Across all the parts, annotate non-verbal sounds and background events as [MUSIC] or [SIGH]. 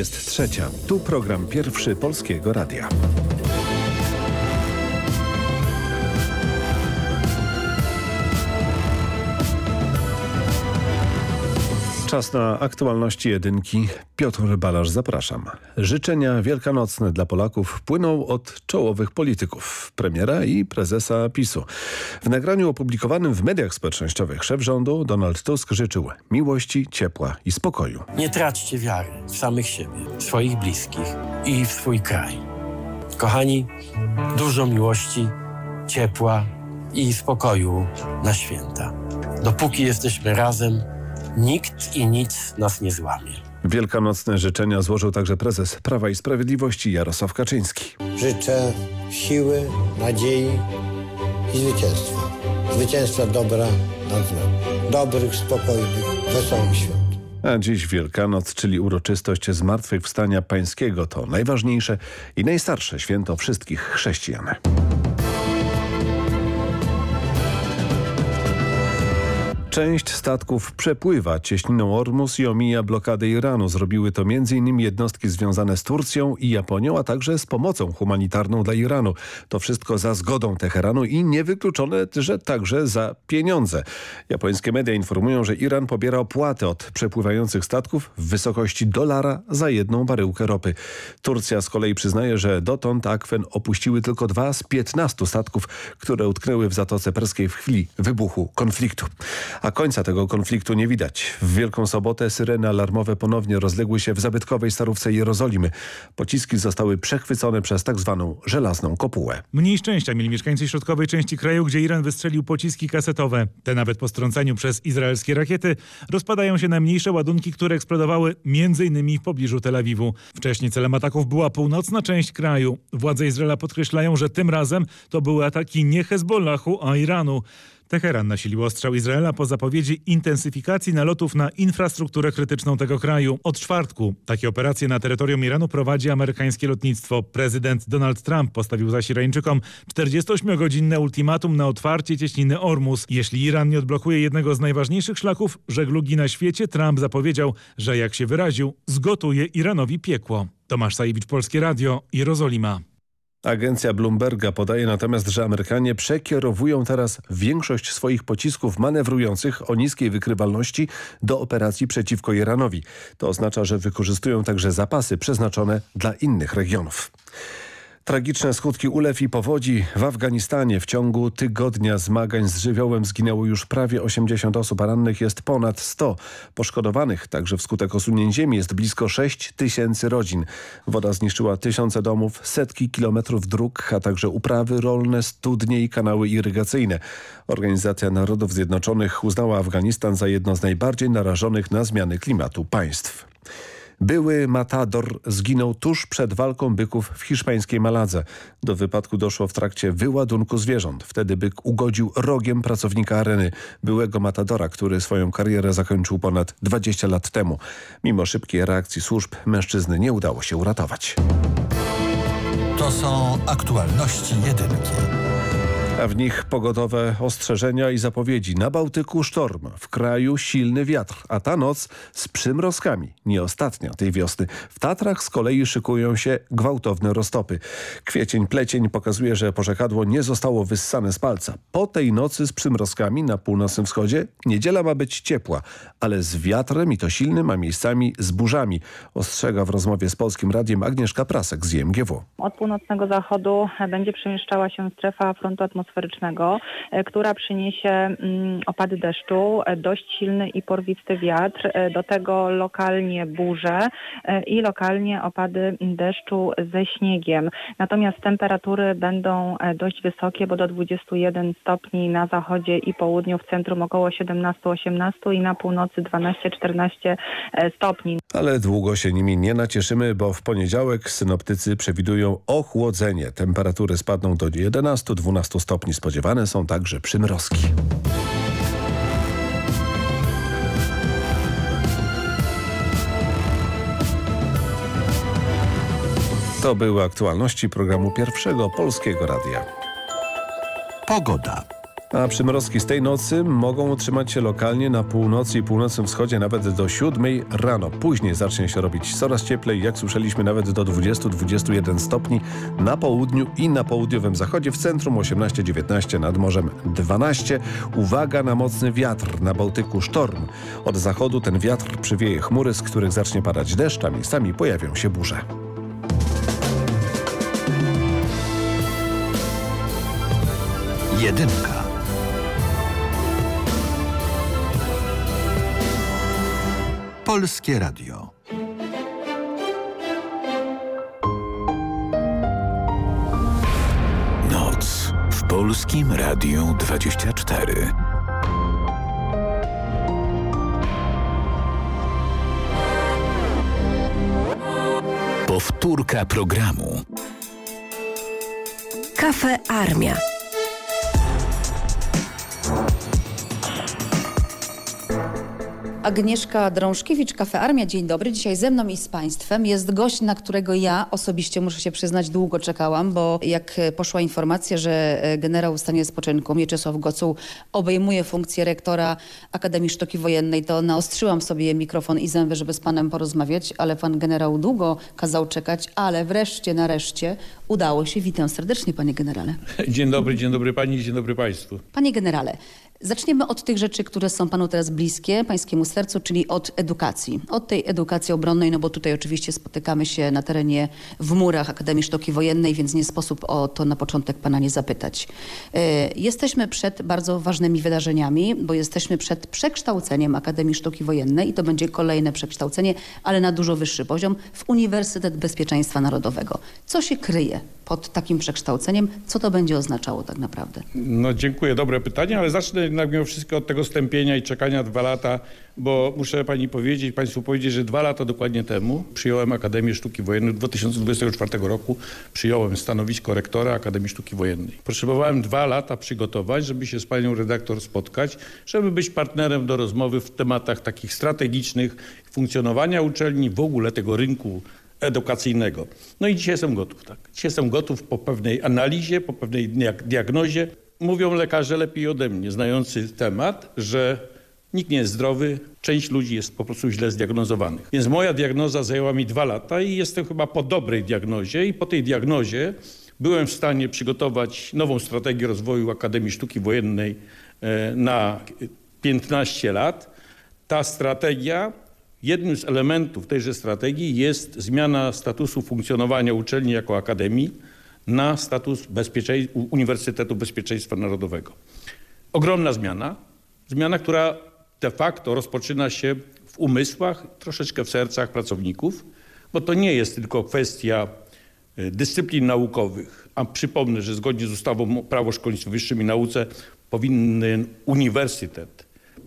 Jest trzecia. Tu program pierwszy Polskiego Radia. Czas na aktualności jedynki. Piotr Balasz, zapraszam. Życzenia wielkanocne dla Polaków płyną od czołowych polityków, premiera i prezesa PiSu. W nagraniu opublikowanym w mediach społecznościowych szef rządu Donald Tusk życzył miłości, ciepła i spokoju. Nie traćcie wiary w samych siebie, w swoich bliskich i w swój kraj. Kochani, dużo miłości, ciepła i spokoju na święta. Dopóki jesteśmy razem, Nikt i nic nas nie złamie. Wielkanocne życzenia złożył także prezes Prawa i Sprawiedliwości Jarosław Kaczyński. Życzę siły, nadziei i zwycięstwa. Zwycięstwa dobra nad złem. Dobrych, spokojnych, wesołych świąt. A dziś Wielkanoc, czyli uroczystość Zmartwychwstania Pańskiego to najważniejsze i najstarsze święto wszystkich chrześcijan. Część statków przepływa cieśniną Ormus i omija blokadę Iranu. Zrobiły to m.in. jednostki związane z Turcją i Japonią, a także z pomocą humanitarną dla Iranu. To wszystko za zgodą Teheranu i niewykluczone, że także za pieniądze. Japońskie media informują, że Iran pobiera opłaty od przepływających statków w wysokości dolara za jedną baryłkę ropy. Turcja z kolei przyznaje, że dotąd akwen opuściły tylko dwa z 15 statków, które utknęły w Zatoce Perskiej w chwili wybuchu konfliktu a końca tego konfliktu nie widać. W Wielką Sobotę syreny alarmowe ponownie rozległy się w zabytkowej starówce Jerozolimy. Pociski zostały przechwycone przez tak zwaną żelazną kopułę. Mniej szczęścia mieli mieszkańcy środkowej części kraju, gdzie Iran wystrzelił pociski kasetowe. Te nawet po strąceniu przez izraelskie rakiety rozpadają się na mniejsze ładunki, które eksplodowały m.in. w pobliżu Tel Awiwu. Wcześniej celem ataków była północna część kraju. Władze Izraela podkreślają, że tym razem to były ataki nie Hezbollahu, a Iranu. Teheran nasilił ostrzał Izraela po zapowiedzi intensyfikacji nalotów na infrastrukturę krytyczną tego kraju. Od czwartku takie operacje na terytorium Iranu prowadzi amerykańskie lotnictwo. Prezydent Donald Trump postawił zaś Irańczykom 48-godzinne ultimatum na otwarcie cieśniny Ormus. Jeśli Iran nie odblokuje jednego z najważniejszych szlaków żeglugi na świecie, Trump zapowiedział, że jak się wyraził, zgotuje Iranowi piekło. Tomasz Sajewicz, Polskie Radio, Jerozolima. Agencja Bloomberga podaje natomiast, że Amerykanie przekierowują teraz większość swoich pocisków manewrujących o niskiej wykrywalności do operacji przeciwko Iranowi. To oznacza, że wykorzystują także zapasy przeznaczone dla innych regionów. Tragiczne skutki ulew i powodzi w Afganistanie. W ciągu tygodnia zmagań z żywiołem zginęło już prawie 80 osób, a rannych jest ponad 100. Poszkodowanych także wskutek osunięć ziemi jest blisko 6 tysięcy rodzin. Woda zniszczyła tysiące domów, setki kilometrów dróg, a także uprawy rolne, studnie i kanały irygacyjne. Organizacja Narodów Zjednoczonych uznała Afganistan za jedno z najbardziej narażonych na zmiany klimatu państw. Były matador zginął tuż przed walką byków w hiszpańskiej Maladze. Do wypadku doszło w trakcie wyładunku zwierząt. Wtedy byk ugodził rogiem pracownika areny, byłego matadora, który swoją karierę zakończył ponad 20 lat temu. Mimo szybkiej reakcji służb mężczyzny nie udało się uratować. To są aktualności jedynki a w nich pogodowe ostrzeżenia i zapowiedzi. Na Bałtyku sztorm, w kraju silny wiatr, a ta noc z przymrozkami. Nie ostatnia tej wiosny. W Tatrach z kolei szykują się gwałtowne roztopy. Kwiecień, plecień pokazuje, że porzekadło nie zostało wyssane z palca. Po tej nocy z przymrozkami na północnym wschodzie niedziela ma być ciepła, ale z wiatrem i to silnym, a miejscami z burzami. Ostrzega w rozmowie z Polskim Radiem Agnieszka Prasek z IMGW. Od północnego zachodu będzie przemieszczała się strefa frontu atmosferycznego atmosferycznego, e, która przyniesie mm, opady deszczu, e, dość silny i porwisty wiatr, e, do tego lokalnie burze i lokalnie opady deszczu ze śniegiem. Natomiast temperatury będą dość wysokie, bo do 21 stopni na zachodzie i południu, w centrum około 17-18 i na północy 12-14 stopni. Ale długo się nimi nie nacieszymy, bo w poniedziałek synoptycy przewidują ochłodzenie. Temperatury spadną do 11-12 stopni stopni spodziewane są także przymrozki. To były aktualności programu Pierwszego Polskiego Radia. Pogoda. A przymrozki z tej nocy mogą utrzymać się lokalnie na północy i północnym wschodzie nawet do 7 rano. Później zacznie się robić coraz cieplej, jak słyszeliśmy nawet do 20-21 stopni na południu i na południowym zachodzie, w centrum 18-19, nad morzem 12. Uwaga na mocny wiatr, na Bałtyku sztorm. Od zachodu ten wiatr przywieje chmury, z których zacznie padać deszcz, a miejscami pojawią się burze. Jedynka. Polskie Radio. Noc w Polskim Radiu 24. Powtórka programu. Kafe Armia. Agnieszka Drążkiewicz, Kafe Armia. Dzień dobry. Dzisiaj ze mną i z Państwem jest gość, na którego ja osobiście, muszę się przyznać, długo czekałam, bo jak poszła informacja, że e, generał w stanie spoczynku Mieczysław Gocuł obejmuje funkcję rektora Akademii Sztuki Wojennej, to naostrzyłam sobie mikrofon i zęby, żeby z Panem porozmawiać, ale Pan generał długo kazał czekać, ale wreszcie, nareszcie udało się. Witam serdecznie, Panie generale. Dzień dobry, dzień dobry pani, dzień dobry państwu. Panie generale, zaczniemy od tych rzeczy, które są panu teraz bliskie, pańskiemu sercu, czyli od edukacji. Od tej edukacji obronnej, no bo tutaj oczywiście spotykamy się na terenie w murach Akademii Sztuki Wojennej, więc nie sposób o to na początek pana nie zapytać. E, Jesteśmy przed bardzo ważnymi wydarzeniami, bo jesteśmy przed przekształceniem Akademii Sztuki Wojennej i to będzie kolejne przekształcenie, ale na dużo wyższy poziom, w Uniwersytet Bezpieczeństwa Narodowego. Co się kryje pod takim przekształceniem? Co to będzie oznaczało tak naprawdę? No dziękuję, dobre pytanie, ale zacznę jednak mimo wszystko od tego stępienia i czekania dwa lata, bo muszę pani powiedzieć, państwu powiedzieć, że dwa lata dokładnie temu przyjąłem Akademię Sztuki Wojennej. W 2024 roku przyjąłem stanowisko rektora Akademii Sztuki Wojennej. Potrzebowałem dwa lata przygotować, żeby się z panią redaktor spotkać, żeby być partnerem do rozmowy w tematach takich strategicznych funkcjonowania uczelni, w ogóle tego rynku edukacyjnego. No i dzisiaj jestem gotów, tak. Dzisiaj jestem gotów po pewnej analizie, po pewnej diag- diagnozie. Mówią lekarze lepiej ode mnie, znający temat, że nikt nie jest zdrowy, część ludzi jest po prostu źle zdiagnozowanych. Więc moja diagnoza zajęła mi dwa lata i jestem chyba po dobrej diagnozie i po tej diagnozie byłem w stanie przygotować nową strategię rozwoju Akademii Sztuki Wojennej e, na 15 lat. Ta strategia Jednym z elementów tejże strategii jest zmiana statusu funkcjonowania uczelni jako akademii na status Uniwersytetu Bezpieczeństwa Narodowego. Ogromna zmiana, zmiana, która de facto rozpoczyna się w umysłach, troszeczkę w sercach pracowników, bo to nie jest tylko kwestia e, dyscyplin naukowych, a przypomnę, że zgodnie z ustawą prawo o szkolnictwie wyższym i nauce powinien uniwersytet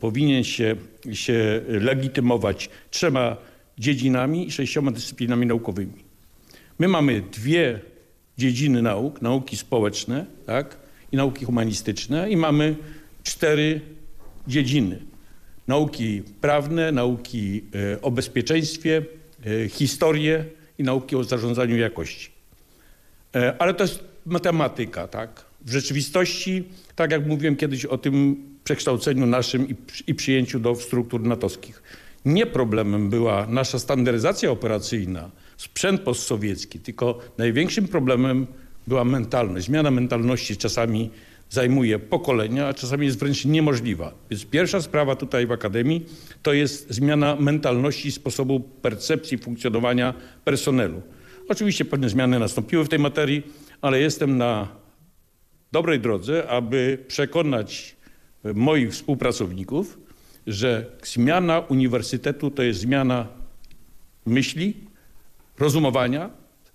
powinien się, się legitymować trzema dziedzinami i sześcioma dyscyplinami naukowymi. My mamy dwie dziedziny nauk, nauki społeczne tak, i nauki humanistyczne i mamy cztery dziedziny. Nauki prawne, nauki e, o bezpieczeństwie, e, historię i nauki o zarządzaniu jakości. E, Ale to jest matematyka, tak? W rzeczywistości, tak jak mówiłem kiedyś o tym przekształceniu naszym i, i przyjęciu do struktur natowskich. Nie problemem była nasza standaryzacja operacyjna, sprzęt postsowiecki, tylko największym problemem była mentalność. Zmiana mentalności czasami zajmuje pokolenia, a czasami jest wręcz niemożliwa. Więc pierwsza sprawa tutaj w Akademii to jest zmiana mentalności sposobu percepcji funkcjonowania personelu. Oczywiście pewne zmiany nastąpiły w tej materii, ale jestem na dobrej drodze, aby przekonać moich współpracowników, że zmiana uniwersytetu to jest zmiana myśli, rozumowania,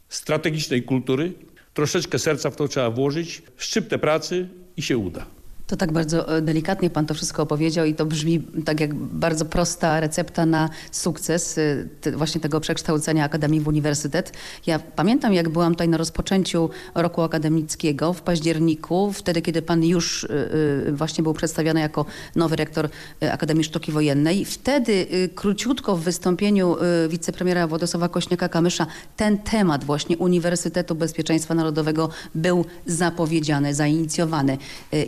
strategicznej kultury. Troszeczkę serca w to trzeba włożyć, szczyptę pracy i się uda. To tak bardzo e, delikatnie pan to wszystko opowiedział i to brzmi tak jak bardzo prosta recepta na sukces e, właśnie tego przekształcenia Akademii w Uniwersytet. Ja pamiętam jak byłam tutaj na rozpoczęciu roku akademickiego w październiku, wtedy kiedy pan już e, właśnie był przedstawiany jako nowy rektor Akademii Sztuki Wojennej. Wtedy króciutko w wystąpieniu wicepremiera Władysława Kośniaka-Kamysza ten temat właśnie Uniwersytetu Bezpieczeństwa Narodowego był zapowiedziany, zainicjowany.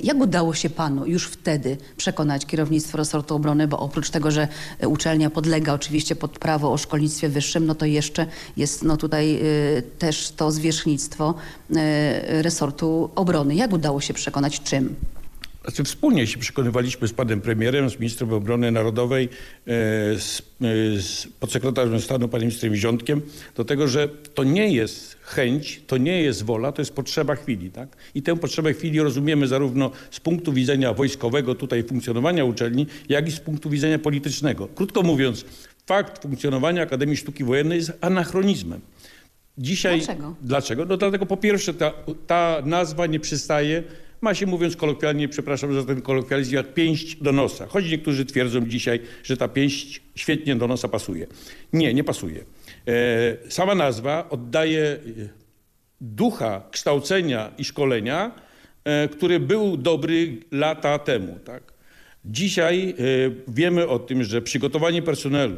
Jak udało udało się panu już wtedy przekonać kierownictwo resortu obrony, bo oprócz tego, że e, uczelnia podlega oczywiście pod prawo o szkolnictwie wyższym, no to jeszcze jest no tutaj y, też to zwierzchnictwo y, resortu obrony. Jak udało się przekonać czym? Znaczy wspólnie się przekonywaliśmy z panem premierem, z ministrem obrony narodowej, e, z, e, z podsekretarzem stanu panem ministrem Ziątkiem do tego, że to nie jest chęć, to nie jest wola, to jest potrzeba chwili. Tak? I tę potrzebę chwili rozumiemy zarówno z punktu widzenia wojskowego tutaj funkcjonowania uczelni, jak i z punktu widzenia politycznego. Krótko mówiąc, fakt funkcjonowania Akademii Sztuki Wojennej jest anachronizmem. Dzisiaj, Dlaczego? Dlaczego? No dlatego po pierwsze ta, ta nazwa nie przystaje, ma się mówiąc kolokwialnie, przepraszam za ten kolokwializm, jak pięść do nosa. Choć niektórzy twierdzą dzisiaj, że ta pięść świetnie do nosa pasuje. Nie, nie pasuje. E, sama nazwa oddaje ducha kształcenia i szkolenia, e, który był dobry lata temu. Tak? Dzisiaj e, wiemy o tym, że przygotowanie personelu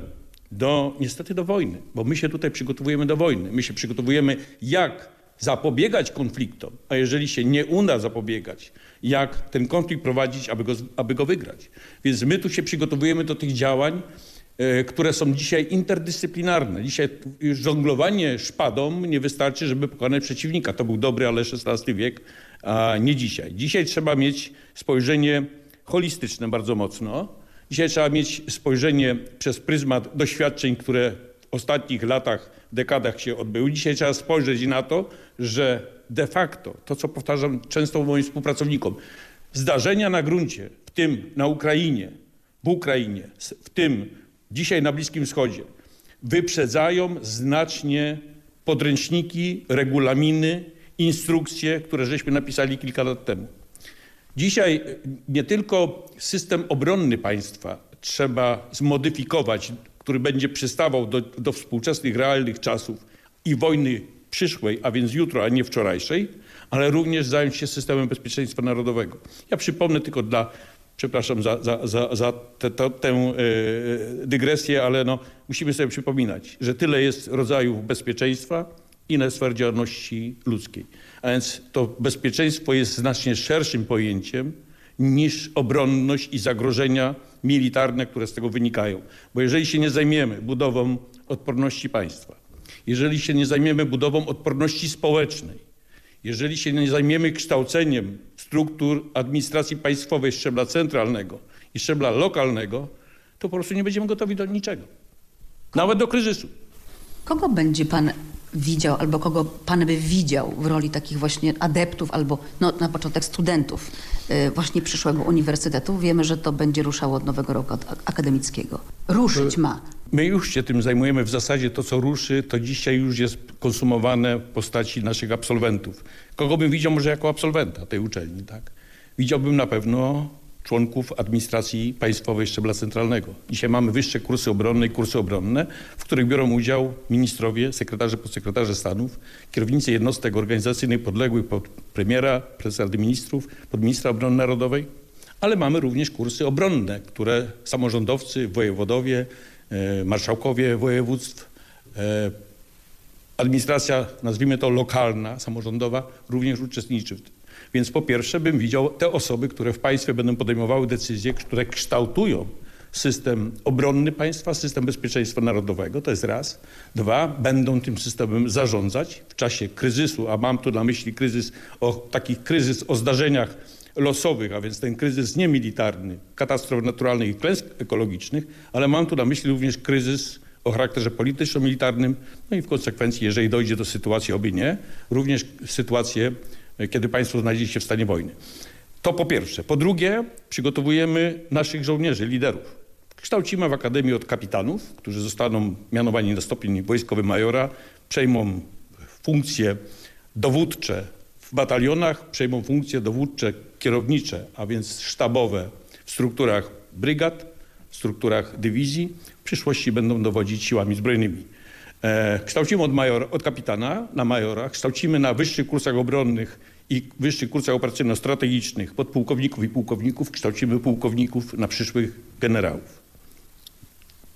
do, niestety do wojny, bo my się tutaj przygotowujemy do wojny. My się przygotowujemy jak zapobiegać konfliktom, a jeżeli się nie uda zapobiegać, jak ten konflikt prowadzić, aby go, aby go wygrać. Więc my tu się przygotowujemy do tych działań, e, które są dzisiaj interdyscyplinarne. Dzisiaj żonglowanie szpadą nie wystarczy, żeby pokonać przeciwnika. To był dobry, ale XVI wiek, a nie dzisiaj. Dzisiaj trzeba mieć spojrzenie holistyczne bardzo mocno. Dzisiaj trzeba mieć spojrzenie przez pryzmat doświadczeń, które w ostatnich latach, dekadach się odbyły. Dzisiaj trzeba spojrzeć na to, że de facto, to co powtarzam często moim współpracownikom, zdarzenia na gruncie, w tym na Ukrainie, w Ukrainie, w tym dzisiaj na Bliskim Wschodzie, wyprzedzają znacznie podręczniki, regulaminy, instrukcje, które żeśmy napisali kilka lat temu. Dzisiaj nie tylko system obronny państwa trzeba zmodyfikować, który będzie przystawał do, do współczesnych, realnych czasów i wojny przyszłej, a więc jutro, a nie wczorajszej, ale również zająć się systemem bezpieczeństwa narodowego. Ja przypomnę tylko dla, przepraszam za, za, za, za te, to, tę e, dygresję, ale no, musimy sobie przypominać, że tyle jest rodzajów bezpieczeństwa i na sfer działalności ludzkiej. A więc to bezpieczeństwo jest znacznie szerszym pojęciem niż obronność i zagrożenia militarne, które z tego wynikają. Bo jeżeli się nie zajmiemy budową odporności państwa, jeżeli się nie zajmiemy budową odporności społecznej, jeżeli się nie zajmiemy kształceniem struktur administracji państwowej szczebla centralnego i szczebla lokalnego, to po prostu nie będziemy gotowi do niczego. Nawet do kryzysu. Kogo będzie pan widział, albo kogo pan by widział w roli takich właśnie adeptów, albo no, na początek studentów y, właśnie przyszłego uniwersytetu? Wiemy, że to będzie ruszało od nowego roku ak- akademickiego. Ruszyć ma. My już się tym zajmujemy. W zasadzie to, co ruszy, to dzisiaj już jest konsumowane w postaci naszych absolwentów. Kogo bym widział może jako absolwenta tej uczelni, tak? Widziałbym na pewno członków administracji państwowej szczebla centralnego. Dzisiaj mamy wyższe kursy obronne i kursy obronne, w których biorą udział ministrowie, sekretarze, podsekretarze stanów, kierownicy jednostek organizacyjnych podległych pod premiera, prezesa Rady Ministrów, pod ministra obrony narodowej, ale mamy również kursy obronne, które samorządowcy, wojewodowie, e, marszałkowie województw, e, administracja, nazwijmy to lokalna, samorządowa, również uczestniczy w tym. Więc po pierwsze bym widział te osoby, które w państwie będą podejmowały decyzje, które kształtują system obronny państwa, system bezpieczeństwa narodowego, to jest raz. Dwa, będą tym systemem zarządzać w czasie kryzysu, a mam tu na myśli kryzys, o, taki kryzys o zdarzeniach losowych, a więc ten kryzys niemilitarny, katastrof naturalnych i klęsk ekologicznych, ale mam tu na myśli również kryzys o charakterze polityczno-militarnym, no i w konsekwencji, jeżeli dojdzie do sytuacji, oby nie, również sytuację, kiedy państwo znajdzie się w stanie wojny. To po pierwsze. Po drugie, przygotowujemy naszych żołnierzy, liderów. Kształcimy w Akademii od kapitanów, którzy zostaną mianowani na stopień wojskowy majora, przejmą funkcje dowódcze w batalionach, przejmą funkcje dowódcze kierownicze, a więc sztabowe w strukturach brygad, w strukturach dywizji. W przyszłości będą dowodzić siłami zbrojnymi. E, kształcimy od, od kapitana na majora, kształcimy na wyższych kursach obronnych i wyższych kursach operacyjno-strategicznych podpułkowników i pułkowników, kształcimy pułkowników na przyszłych generałów.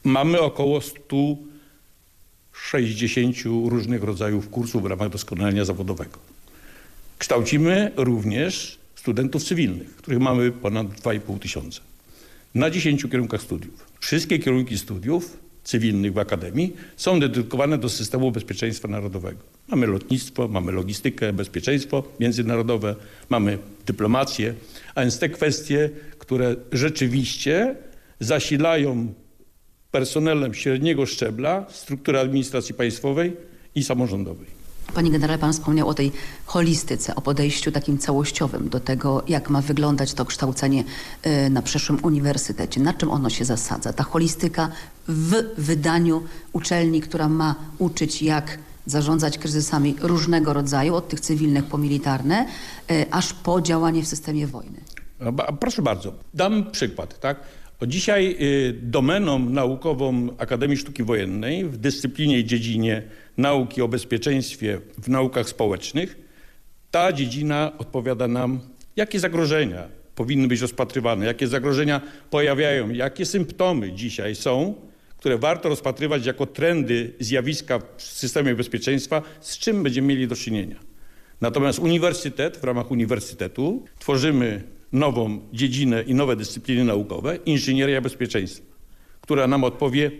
Mamy około 160 różnych rodzajów kursów w ramach doskonalenia zawodowego. Kształcimy również studentów cywilnych, których mamy ponad 2,5 tysiąca, na 10 kierunkach studiów. Wszystkie kierunki studiów cywilnych w Akademii są dedykowane do systemu bezpieczeństwa narodowego. Mamy lotnictwo, mamy logistykę, bezpieczeństwo międzynarodowe, mamy dyplomację, a więc te kwestie, które rzeczywiście zasilają personelem średniego szczebla struktury administracji państwowej i samorządowej. Panie generale, pan wspomniał o tej holistyce, o podejściu takim całościowym do tego, jak ma wyglądać to kształcenie y, na przyszłym uniwersytecie. Na czym ono się zasadza? Ta holistyka w wydaniu uczelni, która ma uczyć, jak zarządzać kryzysami różnego rodzaju, od tych cywilnych po militarne, y, aż po działanie w systemie wojny. Proszę bardzo, dam przykład. Tak? Dzisiaj y, domeną naukową Akademii Sztuki Wojennej w dyscyplinie i dziedzinie nauki o bezpieczeństwie w naukach społecznych, ta dziedzina odpowiada nam, jakie zagrożenia powinny być rozpatrywane, jakie zagrożenia pojawiają, jakie symptomy dzisiaj są, które warto rozpatrywać jako trendy, zjawiska w systemie bezpieczeństwa, z czym będziemy mieli do czynienia. Natomiast uniwersytet, w ramach uniwersytetu tworzymy nową dziedzinę i nowe dyscypliny naukowe, inżynieria bezpieczeństwa, która nam odpowie,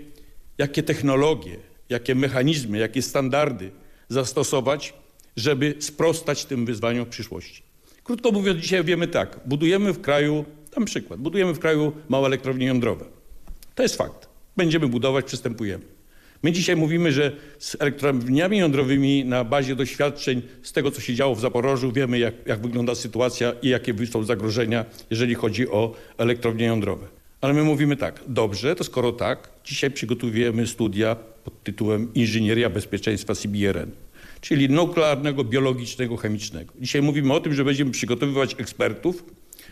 jakie technologie, jakie mechanizmy, jakie standardy zastosować, żeby sprostać tym wyzwaniom w przyszłości. Krótko mówiąc, dzisiaj wiemy tak, budujemy w kraju, dam przykład, budujemy w kraju małe elektrownie jądrowe. To jest fakt. Będziemy budować, przystępujemy. My dzisiaj mówimy, że z elektrowniami jądrowymi na bazie doświadczeń z tego, co się działo w Zaporożu, wiemy, jak, jak wygląda sytuacja i jakie są zagrożenia, jeżeli chodzi o elektrownie jądrowe. Ale my mówimy tak, dobrze, to skoro tak, dzisiaj przygotowujemy studia pod tytułem Inżynieria Bezpieczeństwa CBRN, czyli nuklearnego, biologicznego, chemicznego. Dzisiaj mówimy o tym, że będziemy przygotowywać ekspertów,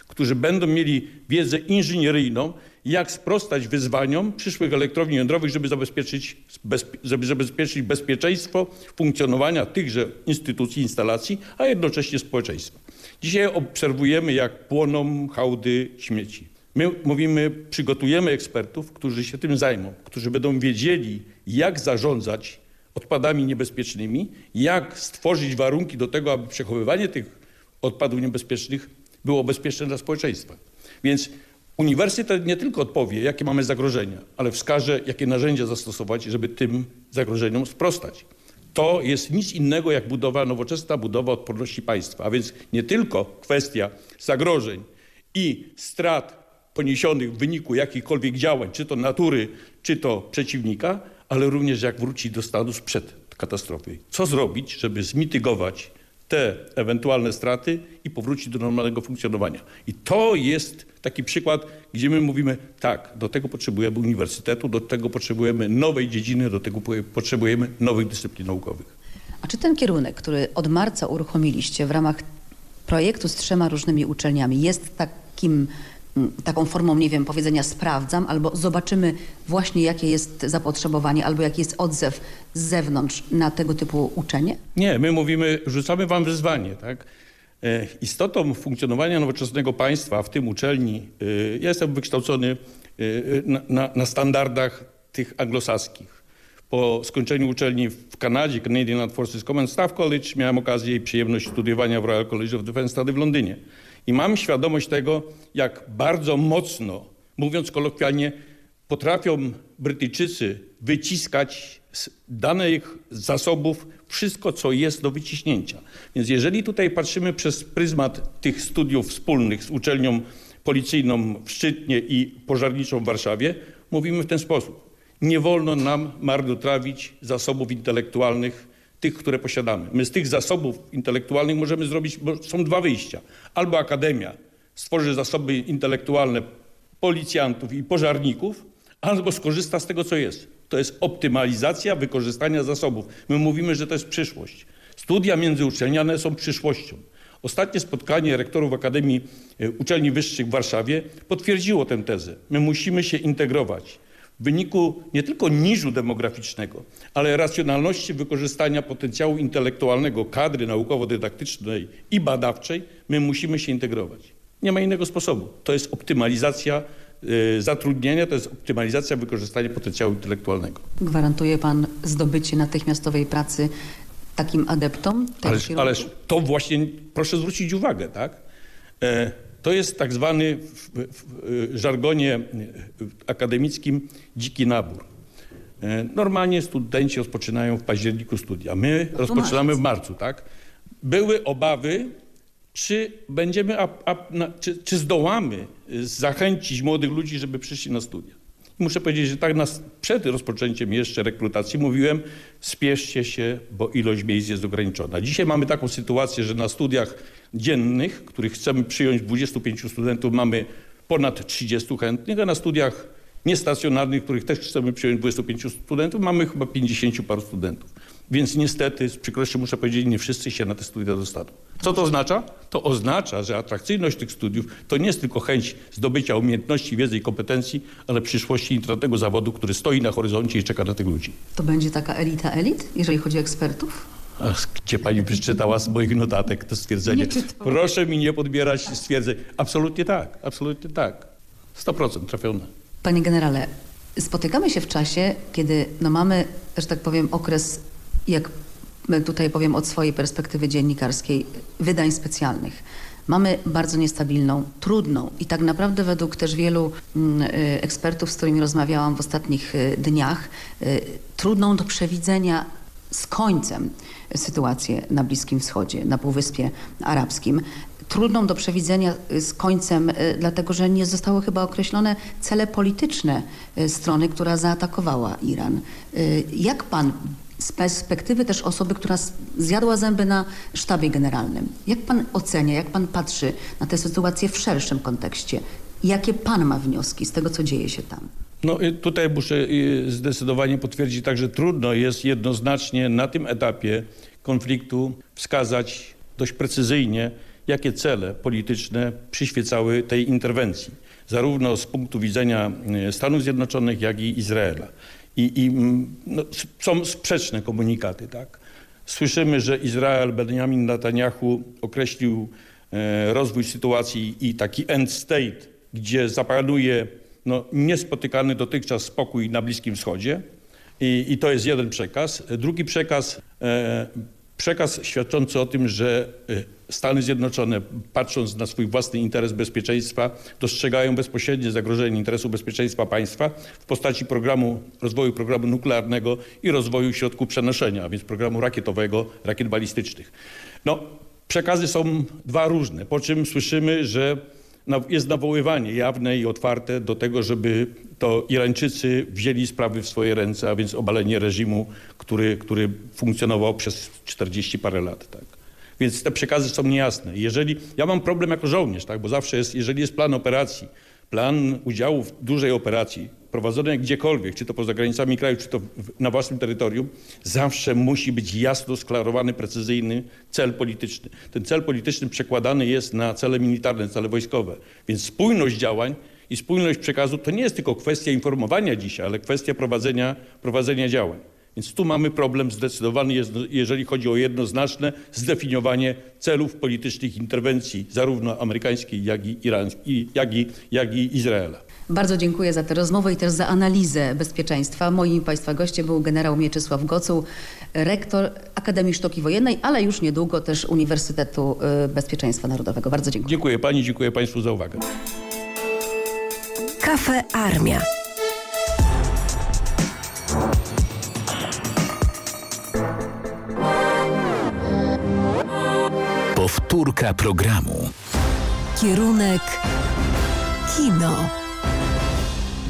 którzy będą mieli wiedzę inżynieryjną, jak sprostać wyzwaniom przyszłych elektrowni jądrowych, żeby zabezpieczyć, bezpie, żeby zabezpieczyć bezpieczeństwo funkcjonowania tychże instytucji, instalacji, a jednocześnie społeczeństwa. Dzisiaj obserwujemy, jak płoną hałdy śmieci. My mówimy, przygotujemy ekspertów, którzy się tym zajmą, którzy będą wiedzieli, jak zarządzać odpadami niebezpiecznymi, jak stworzyć warunki do tego, aby przechowywanie tych odpadów niebezpiecznych było bezpieczne dla społeczeństwa. Więc uniwersytet nie tylko odpowie, jakie mamy zagrożenia, ale wskaże, jakie narzędzia zastosować, żeby tym zagrożeniom sprostać. To jest nic innego jak budowa, nowoczesna budowa odporności państwa, a więc nie tylko kwestia zagrożeń i strat poniesionych w wyniku jakichkolwiek działań, czy to natury, czy to przeciwnika, ale również jak wrócić do stanu sprzed katastrofy. Co zrobić, żeby zmitygować te ewentualne straty i powrócić do normalnego funkcjonowania. I to jest taki przykład, gdzie my mówimy tak, do tego potrzebujemy uniwersytetu, do tego potrzebujemy nowej dziedziny, do tego potrzebujemy nowych dyscyplin naukowych. A czy ten kierunek, który od marca uruchomiliście w ramach projektu z trzema różnymi uczelniami jest takim taką formą, nie wiem, powiedzenia sprawdzam, albo zobaczymy właśnie jakie jest zapotrzebowanie, albo jaki jest odzew z zewnątrz na tego typu uczenie? Nie, my mówimy, rzucamy wam wyzwanie, tak? E, istotą funkcjonowania nowoczesnego państwa, w tym uczelni, e, jestem wykształcony e, na, na, na standardach tych anglosaskich. Po skończeniu uczelni w Kanadzie, Canadian Armed Forces Command Staff College, miałem okazję i przyjemność studiowania w Royal College of Defense Study w Londynie. I mam świadomość tego, jak bardzo mocno, mówiąc kolokwialnie, potrafią Brytyjczycy wyciskać z danych zasobów wszystko, co jest do wyciśnięcia. Więc jeżeli tutaj patrzymy przez pryzmat tych studiów wspólnych z uczelnią policyjną w Szczytnie i pożarniczą w Warszawie, mówimy w ten sposób. Nie wolno nam marnotrawić zasobów intelektualnych tych, które posiadamy. My z tych zasobów intelektualnych możemy zrobić, bo są dwa wyjścia. Albo akademia stworzy zasoby intelektualne policjantów i pożarników, albo skorzysta z tego, co jest. To jest optymalizacja wykorzystania zasobów. My mówimy, że to jest przyszłość. Studia międzyuczelniane są przyszłością. Ostatnie spotkanie rektorów Akademii e, Uczelni Wyższych w Warszawie potwierdziło tę tezę. My musimy się integrować w wyniku nie tylko niżu demograficznego, ale racjonalności wykorzystania potencjału intelektualnego kadry naukowo-dydaktycznej i badawczej, my musimy się integrować. Nie ma innego sposobu. To jest optymalizacja y, zatrudnienia, to jest optymalizacja wykorzystania potencjału intelektualnego. Gwarantuje pan zdobycie natychmiastowej pracy takim adeptom? Ależ, ależ to właśnie, proszę zwrócić uwagę, tak? E, To jest tak zwany w, w, w żargonie e, akademickim dziki nabór. E, Normalnie studenci rozpoczynają w październiku studia. My rozpoczynamy w marcu, tak? Były obawy, czy będziemy, a, a, na, czy, czy zdołamy y, zachęcić młodych ludzi, żeby przyszli na studia. Muszę powiedzieć, że tak nas, przed rozpoczęciem jeszcze rekrutacji mówiłem, spieszcie się, bo ilość miejsc jest ograniczona. Dzisiaj mamy taką sytuację, że na studiach dziennych, których chcemy przyjąć 25 studentów, mamy ponad 30 chętnych, a na studiach niestacjonarnych, których też chcemy przyjąć 25 studentów, mamy chyba 50 paru studentów. Więc niestety, z przykrością muszę powiedzieć, nie wszyscy się na te studia dostaną. Co to oznacza? To oznacza, że atrakcyjność tych studiów to nie jest tylko chęć zdobycia umiejętności, wiedzy i kompetencji, ale przyszłości internetowego zawodu, który stoi na horyzoncie i czeka na tych ludzi. To będzie taka elita elit, jeżeli chodzi o ekspertów? Ach, gdzie pani przeczytała z moich notatek to stwierdzenie? Proszę mi nie podbierać stwierdzeń. Absolutnie tak, absolutnie tak. 100% trafione. Panie generale, spotykamy się w czasie, kiedy no mamy, że tak powiem, okres, jak tutaj powiem od swojej perspektywy dziennikarskiej, wydań specjalnych. Mamy bardzo niestabilną, trudną i tak naprawdę według też wielu mm, y, ekspertów, z którymi rozmawiałam w ostatnich y, dniach, y, trudną do przewidzenia z końcem sytuację na Bliskim Wschodzie, na Półwyspie Arabskim. Trudną do przewidzenia z końcem, dlatego że nie zostały chyba określone cele polityczne strony, która zaatakowała Iran. Jak pan z perspektywy też osoby, która zjadła zęby na sztabie generalnym, jak pan ocenia, jak pan patrzy na tę sytuację w szerszym kontekście? Jakie pan ma wnioski z tego, co dzieje się tam? No tutaj muszę y, zdecydowanie potwierdzić tak, że trudno jest jednoznacznie na tym etapie konfliktu wskazać dość precyzyjnie, jakie cele polityczne przyświecały tej interwencji, zarówno z punktu widzenia y, Stanów Zjednoczonych, jak i Izraela. I, i mm, no, są sprzeczne komunikaty, tak? Słyszymy, że Izrael, Benjamin Netanyahu określił e, rozwój sytuacji i taki end state, gdzie zapanuje no, niespotykany dotychczas spokój na Bliskim Wschodzie. I, I to jest jeden przekaz. Drugi przekaz, e, przekaz świadczący o tym, że e, Stany Zjednoczone, patrząc na swój własny interes bezpieczeństwa, dostrzegają bezpośrednie zagrożenie interesu bezpieczeństwa państwa w postaci programu, rozwoju programu nuklearnego i rozwoju środków przenoszenia, a więc programu rakietowego, rakiet balistycznych. No, przekazy są dwa różne, po czym słyszymy, że jest nawoływanie jawne i otwarte do tego, żeby to Irańczycy wzięli sprawy w swoje ręce, a więc obalenie reżimu, który, który funkcjonował przez 40 parę lat. Tak. Więc te przekazy są niejasne. Jeżeli, ja mam problem jako żołnierz, tak, bo zawsze jest, jeżeli jest plan operacji, plan udziału w dużej operacji, prowadzonej gdziekolwiek, czy to poza granicami kraju, czy to na własnym terytorium, zawsze musi być jasno sklarowany, precyzyjny cel polityczny. Ten cel polityczny przekładany jest na cele militarne, cele wojskowe. Więc spójność działań i spójność przekazu to nie jest tylko kwestia informowania dzisiaj, ale kwestia prowadzenia, prowadzenia działań. Więc tu mamy problem zdecydowany, jeżeli chodzi o jednoznaczne zdefiniowanie celów politycznych interwencji, zarówno amerykańskiej, jak i, irańskiej, jak i, jak i Izraela. Bardzo dziękuję za tę rozmowę i też za analizę bezpieczeństwa. Moim Państwa gościem był generał Mieczysław Gocuł, rektor Akademii Sztuki Wojennej, ale już niedługo też Uniwersytetu y, Bezpieczeństwa Narodowego. Bardzo dziękuję. Dziękuję Pani, dziękuję Państwu za uwagę. Kafe Armia. Powtórka programu. Kierunek kino.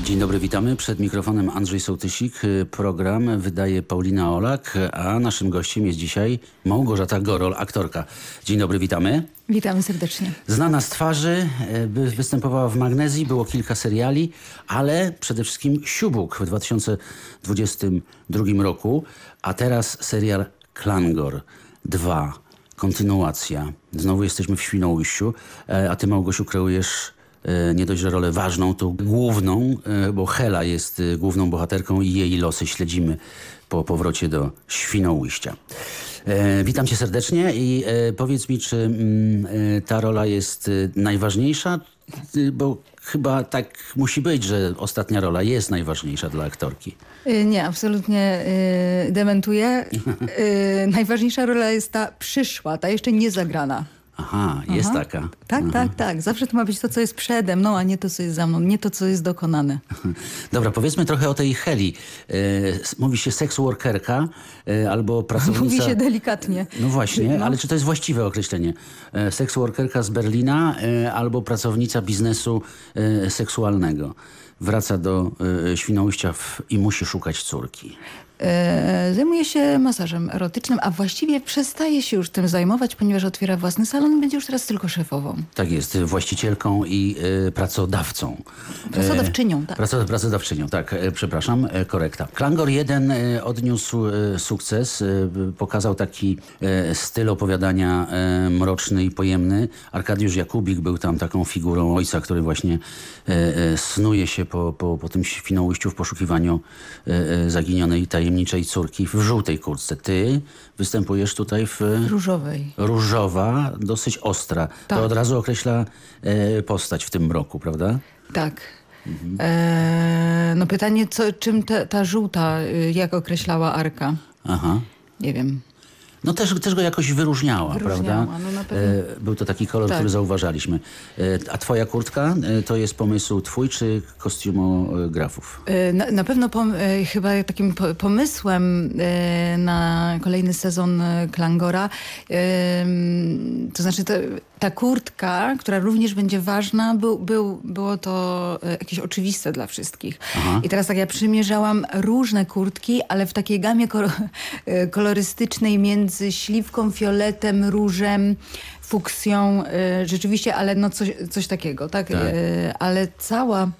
Dzień dobry, witamy. Przed mikrofonem Andrzej Sołtysik. Program wydaje Paulina Olak, a naszym gościem jest dzisiaj Małgorzata Gorol, aktorka. Dzień dobry, witamy. Witamy serdecznie. Znana z twarzy, by- występowała w Magnezji, było kilka seriali, ale przede wszystkim Siubuk w 2022 roku, a teraz serial Klangor 2, kontynuacja. Znowu jesteśmy w Świnoujściu, e, a ty Małgosiu kreujesz e, nie dość, że rolę ważną, to główną, e, bo Hela jest główną bohaterką i jej losy śledzimy po powrocie do Świnoujścia. Witam cię serdecznie i powiedz mi, czy mm, ta rola jest najważniejsza, bo chyba tak musi być, że ostatnia rola jest najważniejsza dla aktorki. Y, Nie, absolutnie y, dementuję. Y, [LAUGHS] najważniejsza rola jest ta przyszła, ta jeszcze nie zagrana. Aha, jest Aha. taka. Tak, Aha. tak, tak. Zawsze to ma być to, co jest przede mną, a nie to, co jest za mną. Nie to, co jest dokonane. [LAUGHS] Dobra, powiedzmy trochę o tej Heli. E, mówi się sex workerka e, albo [LAUGHS] pracownica... Mówi się delikatnie. No właśnie, No. ale czy to jest właściwe określenie? E, Seks workerka z Berlina e, albo pracownica biznesu e, seksualnego. Wraca do e, Świnoujścia w, i musi szukać córki. E, zajmuje się masażem erotycznym, a właściwie przestaje się już tym zajmować, ponieważ otwiera własny salon i będzie już teraz tylko szefową. Tak jest, właścicielką i e, pracodawcą. Pracodawczynią, E, tak. Praco, pracodawczynią, tak, przepraszam, korekta. Klangor 1 e, odniósł sukces, pokazał taki styl opowiadania mroczny i pojemny. Arkadiusz Jakubik był tam taką figurą ojca, który właśnie snuje się po, po, po tym Świnoujściu w poszukiwaniu zaginionej tajemniczej córki w żółtej kurtce. Ty występujesz tutaj w... Różowej. Różowa, dosyć ostra. Tak. To od razu określa e, postać w tym roku, prawda? Tak. E, no pytanie, co, czym te, ta żółta, y, jak określała Arka? Aha. Nie wiem. No też, też go jakoś wyróżniała, Wyróżniała, prawda? no. E, był to taki kolor, Tak. który zauważaliśmy. E, a twoja kurtka e, to jest pomysł twój czy kostiumografów? Na, na pewno pom, chyba takim po, pomysłem na kolejny sezon Klangora, to znaczy ta, ta kurtka, która również będzie ważna, był, był, było to jakieś oczywiste dla wszystkich. Aha. I teraz tak ja przymierzałam różne kurtki, ale w takiej gamie [LAUGHS] kolorystycznej między śliwką, fioletem, różem, fuksją, e, rzeczywiście, ale no coś, coś takiego, tak? Tak. E, ale cała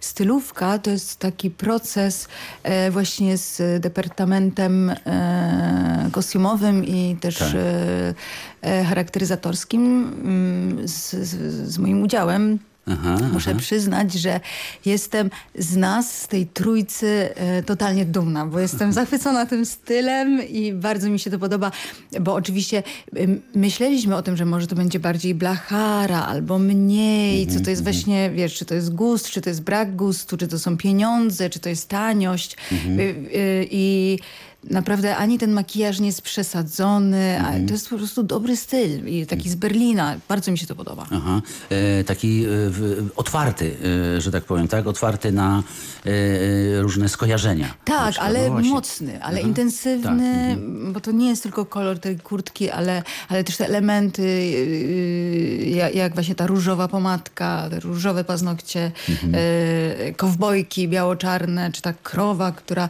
stylówka to jest taki proces e, właśnie z departamentem e, kostiumowym i też Tak. e, e, charakteryzatorskim mm, z, z, z moim udziałem. Aha, Muszę aha. przyznać, że jestem z nas, z tej trójcy e, totalnie dumna, bo jestem [LAUGHS] zachwycona tym stylem i bardzo mi się to podoba, bo oczywiście myśleliśmy o tym, że może to będzie bardziej blachara albo mniej, co to jest właśnie, wiesz, czy to jest gust, czy to jest brak gustu, czy to są pieniądze, czy to jest taniość. Y, y, i naprawdę ani ten makijaż nie jest przesadzony, a to jest po prostu dobry styl i taki z Berlina. Bardzo mi się to podoba. Aha. E, taki e, w, otwarty, e, że tak powiem, tak? Otwarty na e, e, różne skojarzenia. Tak, ale No mocny, ale Aha. intensywny, Tak, bo to nie jest tylko kolor tej kurtki, ale, ale też te elementy, yy, jak, jak właśnie ta różowa pomadka, te różowe paznokcie, Mhm. yy, kowbojki biało-czarne, czy ta krowa, która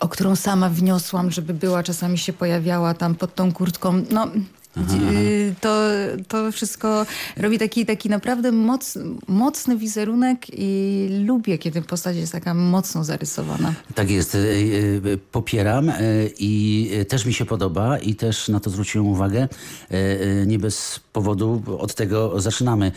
o którą sama wniosłam, żeby była, czasami się pojawiała tam pod tą kurtką. No, yy, to, to wszystko robi taki, taki naprawdę moc, mocny wizerunek i lubię, kiedy postać jest taka mocno zarysowana. Tak jest, e, e, popieram i też mi się podoba i też na to zwróciłem uwagę. Nie bez powodu od tego zaczynamy.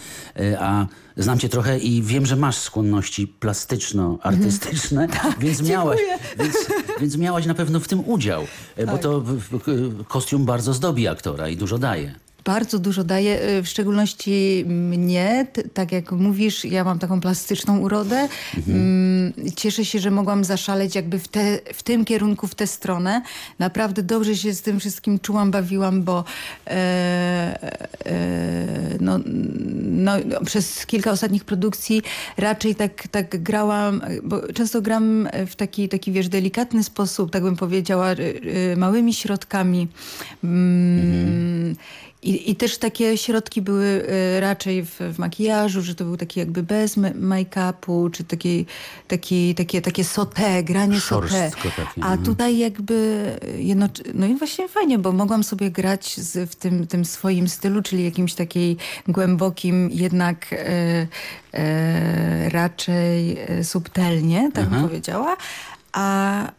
A znam cię trochę i wiem, że masz skłonności plastyczno-artystyczne, [LAUGHS] więc, miałaś, więc, więc miałaś na pewno w tym udział, e, bo to w- w- kostium bardzo zdobi aktora i dużo daje. Bardzo dużo daje, y, w szczególności mnie, tak jak mówisz, ja mam taką plastyczną urodę. Mm, Cieszę się, że mogłam zaszaleć jakby w, te, w tym kierunku, w tę stronę. Naprawdę dobrze się z tym wszystkim czułam, bawiłam, bo e, e, no, no, no, przez kilka ostatnich produkcji raczej tak, tak grałam, bo często gram w taki, taki wiesz, delikatny sposób, tak bym powiedziała, y, y, małymi środkami. Mm, I, I też takie środki były y, raczej w, w makijażu, że to był taki jakby bez ma- make-upu, czy taki, taki, takie, takie sauté, granie takie, A mhm. tutaj jakby jedno, no i właśnie fajnie, bo mogłam sobie grać z, w tym, tym swoim stylu, czyli jakimś takiej głębokim, jednak e, e, raczej subtelnie, tak bym Aha. powiedziała. A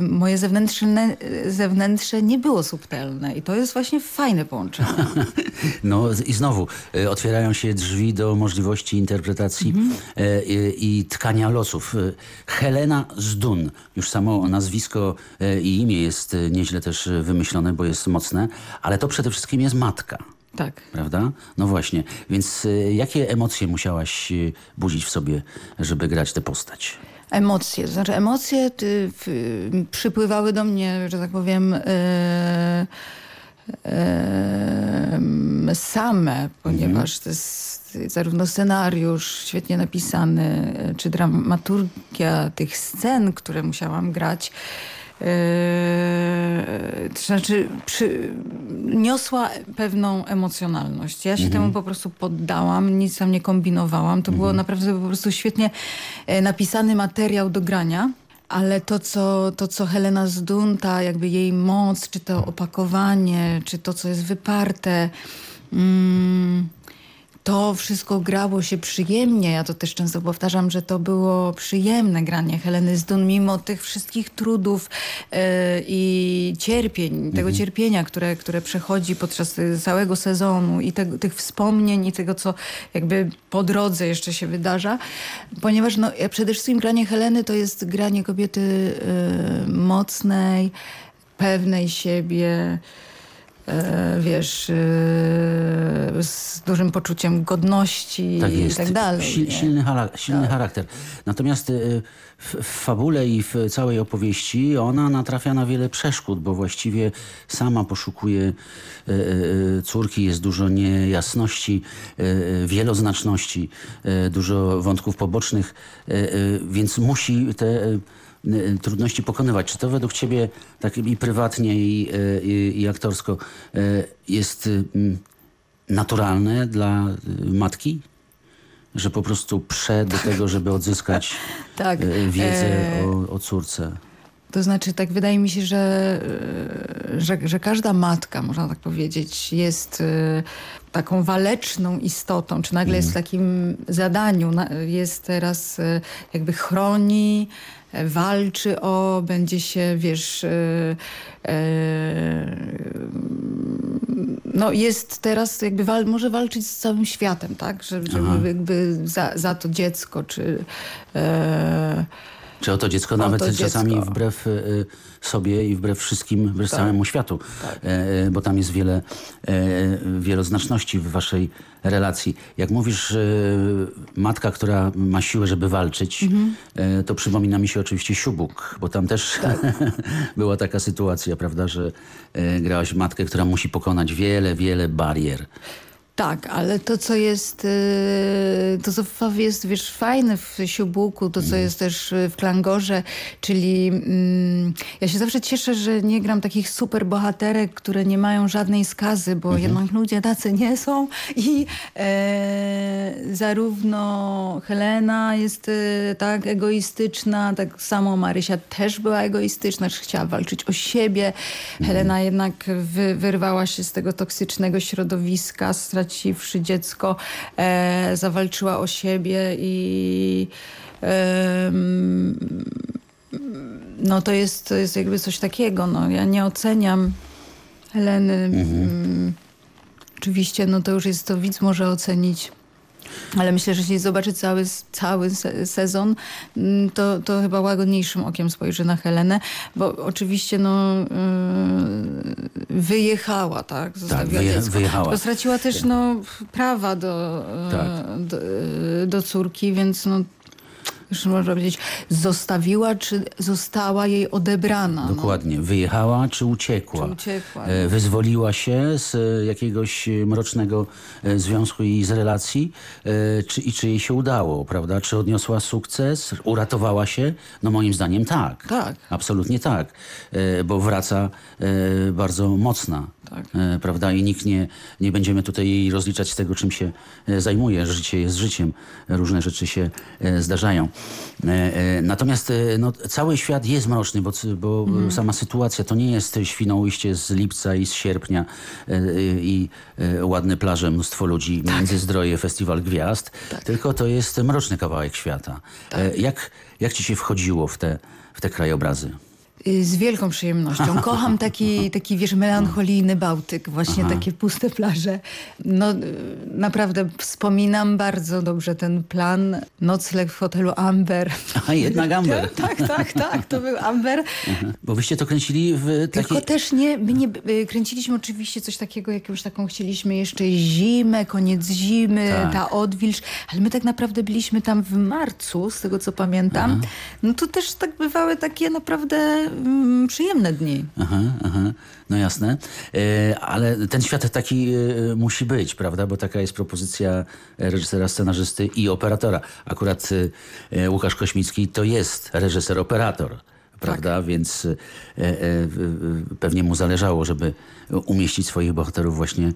moje zewnętrzne, zewnętrzne nie było subtelne i to jest właśnie fajne połączenie. [LAUGHS] No i znowu e, otwierają się drzwi do możliwości interpretacji e, i, i tkania losów. Helena Zdun, już samo nazwisko i imię jest nieźle też wymyślone, bo jest mocne, ale to przede wszystkim jest matka. Tak. Prawda? No właśnie. Więc jakie emocje musiałaś budzić w sobie, żeby grać tę postać? Emocje, to znaczy emocje ty, przypływały do mnie, że tak powiem, em, same, ponieważ to jest zarówno scenariusz świetnie napisany, e, czy dramaturgia tych scen, które musiałam grać, e, to znaczy przy, niosła pewną emocjonalność. Ja się temu po prostu poddałam, nic tam nie kombinowałam. To było naprawdę po prostu świetnie e, napisany materiał do grania. Ale to co, to, co Helena Zdunta, jakby jej moc, czy to opakowanie, czy to, co jest wyparte, mm, to wszystko grało się przyjemnie. Ja to też często powtarzam, że to było przyjemne granie Heleny Zdun, mimo tych wszystkich trudów e, i cierpień, tego cierpienia, które, które przechodzi podczas całego sezonu i tego, tych wspomnień i tego, co jakby po drodze jeszcze się wydarza. Ponieważ no, ja przede wszystkim granie Heleny to jest granie kobiety e, mocnej, pewnej siebie, wiesz, e, z dużym poczuciem godności Tak i tak dalej. Sil, silny hala- silny charakter. Natomiast y, w, w fabule i w całej opowieści ona natrafia na wiele przeszkód, bo właściwie sama poszukuje córki, jest dużo niejasności, wieloznaczności, dużo wątków pobocznych, więc musi te trudności pokonywać. Czy to według ciebie tak i prywatnie i, y, i, i aktorsko y, jest y, mm, naturalne dla y, matki? Że po prostu prze do tego, żeby odzyskać [LAUGHS] Tak. y, wiedzę o, o córce. To znaczy, tak wydaje mi się, że, że, że każda matka, można tak powiedzieć, jest taką waleczną istotą, czy nagle jest w takim zadaniu, jest teraz jakby chroni, walczy o, będzie się, wiesz, e, e, no jest teraz jakby wal, może walczyć z całym światem, tak? Żeby, Aha. żeby jakby za, za to dziecko, czy... E, Czy o to dziecko O nawet to czasami dziecko. wbrew y, sobie i wbrew wszystkim, wbrew Tak. całemu światu. E, e, bo tam jest wiele e, wieloznaczności w waszej relacji. Jak mówisz, matka, która ma siłę, żeby walczyć, Mhm. to przypomina mi się oczywiście Siubuk, bo tam też Tak. [LAUGHS] była taka sytuacja, prawda, że grałaś matkę, która musi pokonać wiele, wiele barier. Tak, ale to, co jest, y, to, co jest wiesz, fajne w Siubuku, to, co jest też y, w Klangorze, czyli mm, ja się zawsze cieszę, że nie gram takich super bohaterek, które nie mają żadnej skazy, bo jednak ludzie tacy nie są i e, zarówno Helena jest e, tak egoistyczna, tak samo Marysia też była egoistyczna, że chciała walczyć o siebie. Helena jednak wy, wyrwała się z tego toksycznego środowiska, straciwszy dziecko, e, zawalczyła o siebie i em, no to jest, to jest jakby coś takiego. No, ja nie oceniam Heleny. Mm, Oczywiście, no to już jest to widz może ocenić. Ale myślę, że jeśli zobaczy cały, cały se- sezon, mm, to, to chyba łagodniejszym okiem spojrzy na Helenę, bo oczywiście no, yy, wyjechała, tak? Zostawiła wyje- dziecko. wyjechała. Bo straciła też no, prawa do, yy, Tak. do, yy, do córki, więc no, już można powiedzieć, zostawiła, czy została jej odebrana. Dokładnie. Wyjechała czy uciekła? Czy uciekła, E, no. Wyzwoliła się z e, jakiegoś e, mrocznego związku i z relacji? Czy, I czy jej się udało, prawda? Czy odniosła sukces? Uratowała się? No moim zdaniem tak. Tak. Absolutnie tak. Bo wraca bardzo mocna. Tak. Prawda? I nikt nie, nie będziemy tutaj rozliczać z tego, czym się zajmuje. Życie jest życiem. Różne rzeczy się zdarzają. E, e, Natomiast e, no, cały świat jest mroczny, bo, bo Mhm. sama sytuacja to nie jest Świnoujście z lipca i z sierpnia i ładne plaże, mnóstwo ludzi, Tak. Międzyzdroje, Festiwal Gwiazd, tylko to jest mroczny kawałek świata. Tak. Jak, jak ci się wchodziło w te, w te krajobrazy? Y, Z wielką przyjemnością. [LAUGHS] Kocham taki, taki wiesz, melancholijny Bałtyk, właśnie Aha. takie puste plaże. No y, naprawdę wspominam bardzo dobrze ten plan. Nocleg w hotelu Amber. A jednak Amber. [LAUGHS] tak, tak, tak, to był Amber. Bo wyście to kręcili w Tylko takiej... też nie, my nie y, kręciliśmy oczywiście coś takiego, jakąś taką chcieliśmy jeszcze zimę, koniec zimy, Tak. ta odwilż, ale my tak naprawdę byliśmy tam w marcu, z tego co pamiętam. No to też tak bywały takie naprawdę mm, przyjemne dni. Aha, aha, no jasne. E, ale ten świat taki e, musi być, prawda? Bo taka jest propozycja reżysera, scenarzysty i operatora. Akurat e, e, Łukasz Kośmicki to jest reżyser-operator. Prawda? Więc e, e, e, pewnie mu zależało, żeby umieścić swoich bohaterów właśnie e,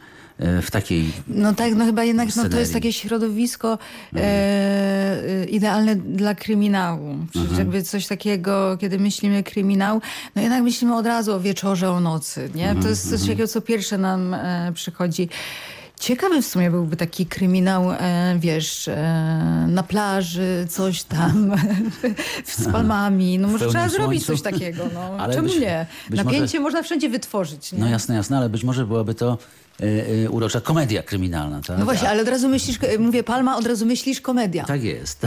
w takiej No tak, no chyba jednak no, to jest takie środowisko e, e, idealne dla kryminału. Przecież Mhm. jakby coś takiego, kiedy myślimy kryminał, no jednak myślimy od razu o wieczorze, o nocy, nie? Mhm, To jest coś takiego, co pierwsze nam e, przychodzi. Ciekawy w sumie byłby taki kryminał, e, wiesz, e, na plaży, coś tam, [LAUGHS] z palmami. No może trzeba zrobić słońcu. coś takiego, no. Czemu być- nie? być Napięcie może- można wszędzie wytworzyć, nie? No jasne, jasne, ale być może byłaby to e, e, urocza komedia kryminalna, tak? No właśnie, ale od razu myślisz, mówię palma, od razu myślisz komedia. Tak jest.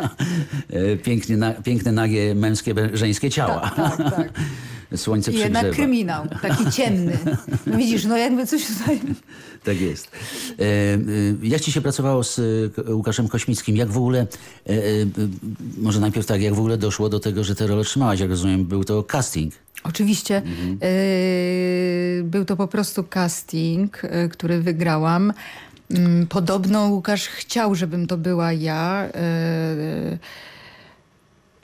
[LAUGHS] Pięknie, na, piękne, nagie, męskie, żeńskie ciała. Tak, tak, tak. [LAUGHS] Słońce I jednak przygrzewa. kryminał, taki ciemny. [LAUGHS] Widzisz, no jakby coś tutaj... Tak jest. E, e, jak ci się pracowało z e, Łukaszem Kośmickim? Jak w ogóle, może najpierw tak, jak w ogóle doszło do tego, że tę rolę trzymałaś? Jak rozumiem, był to casting. Oczywiście yy, był to po prostu casting, który wygrałam. Mm, Podobno Łukasz chciał, żebym to była ja.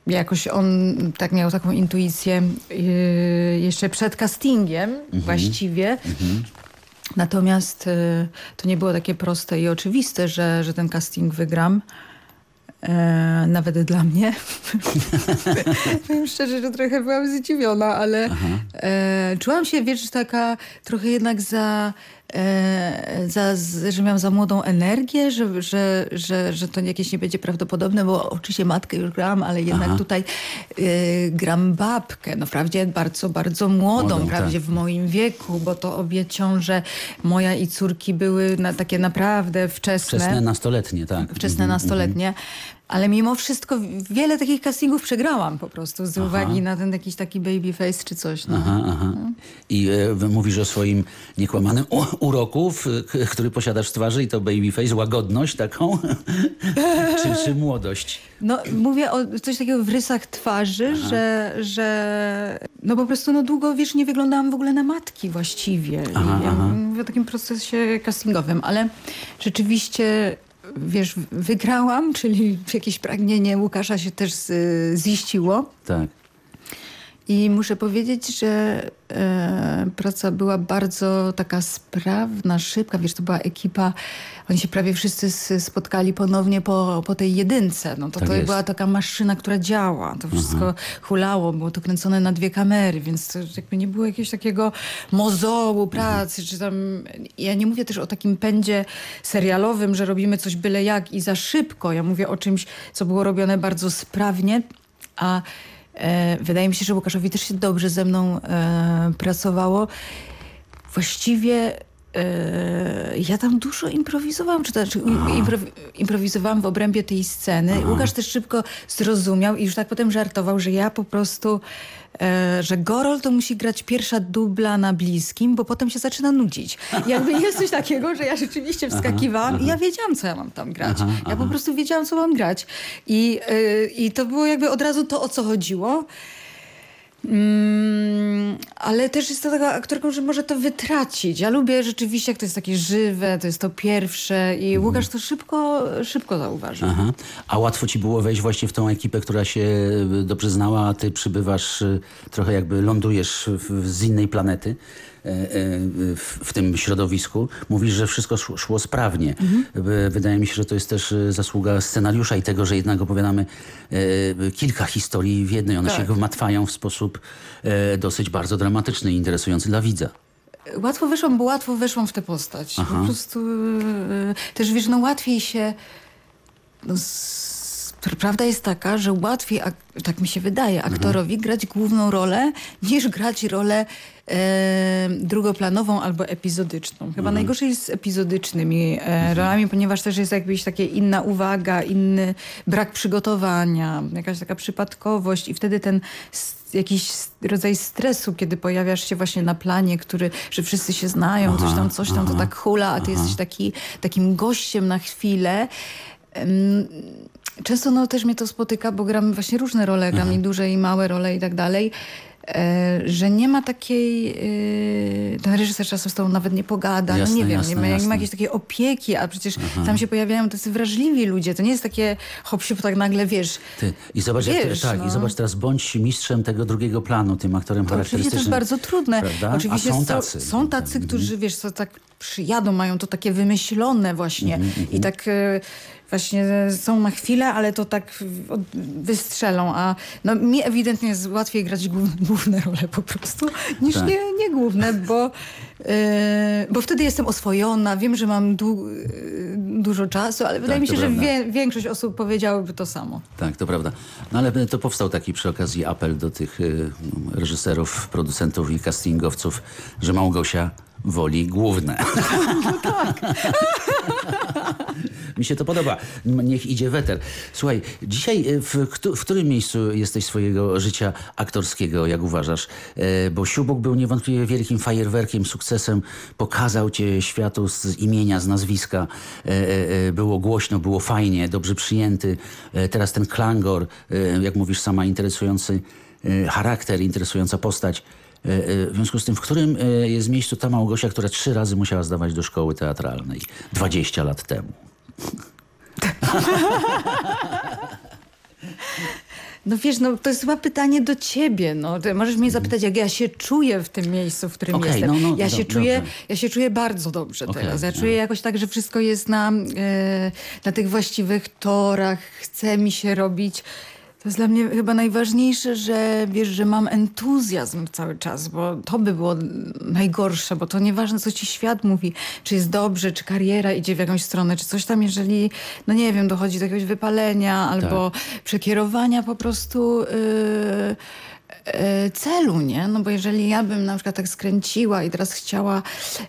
Yy, Jakoś on tak miał taką intuicję yy, jeszcze przed castingiem właściwie. Natomiast y, to nie było takie proste i oczywiste, że, że ten casting wygram. E, nawet dla mnie. [LAUGHS] Powiem szczerze, że trochę byłam zdziwiona, ale e, czułam się, wiesz, taka trochę jednak za, za z- że miałam za młodą energię, że, że, że, że to jakieś nie będzie prawdopodobne, bo oczywiście matkę już grałam, ale jednak Aha. tutaj e, gram babkę. No wprawdzie bardzo, bardzo młodą, Młodą, wprawdzie tak. w moim wieku, bo to obie ciąże moja i córki były na, takie naprawdę wczesne. Wczesne nastoletnie, tak. Wczesne nastoletnie. Ale mimo wszystko wiele takich castingów przegrałam po prostu z uwagi na ten jakiś taki baby face czy coś. No. Aha, aha. I e, mówisz o swoim niekłamanym uroku, w, który posiadasz w twarzy i to babyface, łagodność taką, [LAUGHS] czy, czy młodość? No, mówię o coś takiego w rysach twarzy, że, że no po prostu no długo, wiesz, nie wyglądałam w ogóle na matki właściwie. Aha, ja aha. mówię o takim procesie castingowym, ale rzeczywiście wiesz, wygrałam, czyli jakieś pragnienie Łukasza się też ziściło. Tak. I muszę powiedzieć, że e, praca była bardzo taka sprawna, szybka. Wiesz, to była ekipa, oni się prawie wszyscy spotkali ponownie po, po tej jedynce. No to, Tak to jest. była taka maszyna, która działa. To wszystko hulało, było to kręcone na dwie kamery, więc to jakby nie było jakiegoś takiego mozołu pracy, czy tam... Ja nie mówię też o takim pędzie serialowym, że robimy coś byle jak i za szybko. Ja mówię o czymś, co było robione bardzo sprawnie, a wydaje mi się, że Łukaszowi też się dobrze ze mną e, pracowało. Właściwie e, ja tam dużo improwizowałam, czy to znaczy improwi improwizowałam w obrębie tej sceny. Łukasz też szybko zrozumiał i już tak potem żartował, że ja po prostu, e, że Gorol to musi grać pierwsza dubla na bliskim, bo potem się zaczyna nudzić. Jakby jest coś takiego, że ja rzeczywiście wskakiwałam i ja wiedziałam, co ja mam tam grać. Aha, ja po prostu wiedziałam, co mam grać. I, y, I to było jakby od razu to, o co chodziło. Mm, ale też jest to taka aktorką, że może to wytracić. Ja lubię rzeczywiście, jak to jest takie żywe, to jest to pierwsze i Łukasz to szybko, szybko zauważył. Aha. A łatwo ci było wejść właśnie w tą ekipę, która się e, dobrze znała, a ty przybywasz, e, trochę jakby lądujesz w, z innej planety w, w tym środowisku. Mówisz, że wszystko szło, sprawnie. E, Wydaje mi się, że to jest też e, zasługa scenariusza i tego, że jednak opowiadamy e, kilka historii w jednej. One Tak. się gmatwają w sposób e, dosyć bardzo dramatyczny i interesujący dla widza. Łatwo weszłam, bo łatwo weszłam w tę postać. Aha. Po prostu też wiesz, no łatwiej się. No, prawda jest taka, że łatwiej, ak- tak mi się wydaje, aktorowi grać główną rolę, niż grać rolę e, drugoplanową albo epizodyczną. Chyba najgorzej jest z epizodycznymi e, rolami, ponieważ też jest jakbyś takie inna uwaga, inny brak przygotowania, jakaś taka przypadkowość i wtedy ten jakiś rodzaj stresu, kiedy pojawiasz się właśnie na planie, który, że wszyscy się znają, coś tam, coś tam, to tak hula, a ty jesteś taki, takim gościem na chwilę. często no, też mnie to spotyka, bo gram właśnie różne role, gram Mhm. i duże i małe role i tak dalej. E, Że nie ma takiej, e, ten reżyser czasem z tobą nawet nie pogada, Jasne, no nie wiem, jasne, nie, ma, nie ma jakiejś takiej opieki, a przecież Aha. tam się pojawiają tacy wrażliwi ludzie, to nie jest takie hop tak nagle, wiesz, Ty, I zobacz, jak, Wiesz, tak, no. i zobacz teraz, bądź mistrzem tego drugiego planu, tym aktorem To oczywiście to charakterystycznym. jest bardzo trudne. Prawda? Oczywiście A są tacy. są tacy którzy wiesz, co tak przyjadą, mają to takie wymyślone właśnie Mhm, i tak e, właśnie są na chwilę, ale to tak wystrzelą, a no, mi ewidentnie jest łatwiej grać główne, główne role po prostu niż Tak. nie, nie główne, bo, e, bo wtedy jestem oswojona, wiem, że mam du, e, dużo czasu, ale wydaje Tak, mi to się, że wie, większość osób powiedziałoby to samo. Tak, to prawda. No ale to powstał taki przy okazji apel do tych y, reżyserów, producentów i castingowców, że Małgosia woli główne. [LAUGHS] [LAUGHS] Mi się to podoba. Niech idzie weter. Słuchaj, dzisiaj y, w, w którym miejscu jesteś swojego życia aktorskiego, jak uważasz? E, Bo Siubuk był niewątpliwie wielkim fajerwerkiem, sukcesem. Pokazał cię światu z imienia, z nazwiska. E, e, e, Było głośno, było fajnie, dobrze przyjęty. E, Teraz ten klangor, e, jak mówisz sama, interesujący e, charakter, interesująca postać. E, e, W związku z tym, w którym e, jest miejscu ta Małgosia, która trzy razy musiała zdawać do szkoły teatralnej 20 lat temu? [LAUGHS] No wiesz, no to jest chyba pytanie do ciebie. No. Ty możesz mnie zapytać, jak ja się czuję w tym miejscu, w którym Okej, jestem. no, no, ja, do- się czuję, dobrze. ja się czuję bardzo dobrze Okej, teraz. Ja no. czuję jakoś tak, że wszystko jest na, e, na tych właściwych torach. Chce mi się robić. To jest dla mnie chyba najważniejsze, że wiesz, że mam entuzjazm cały czas, bo to by było najgorsze, bo to nieważne, co ci świat mówi, czy jest dobrze, czy kariera idzie w jakąś stronę, czy coś tam, jeżeli, no nie wiem, dochodzi do jakiegoś wypalenia albo przekierowania po prostu yy, celu, nie? No bo jeżeli ja bym na przykład tak skręciła i teraz chciała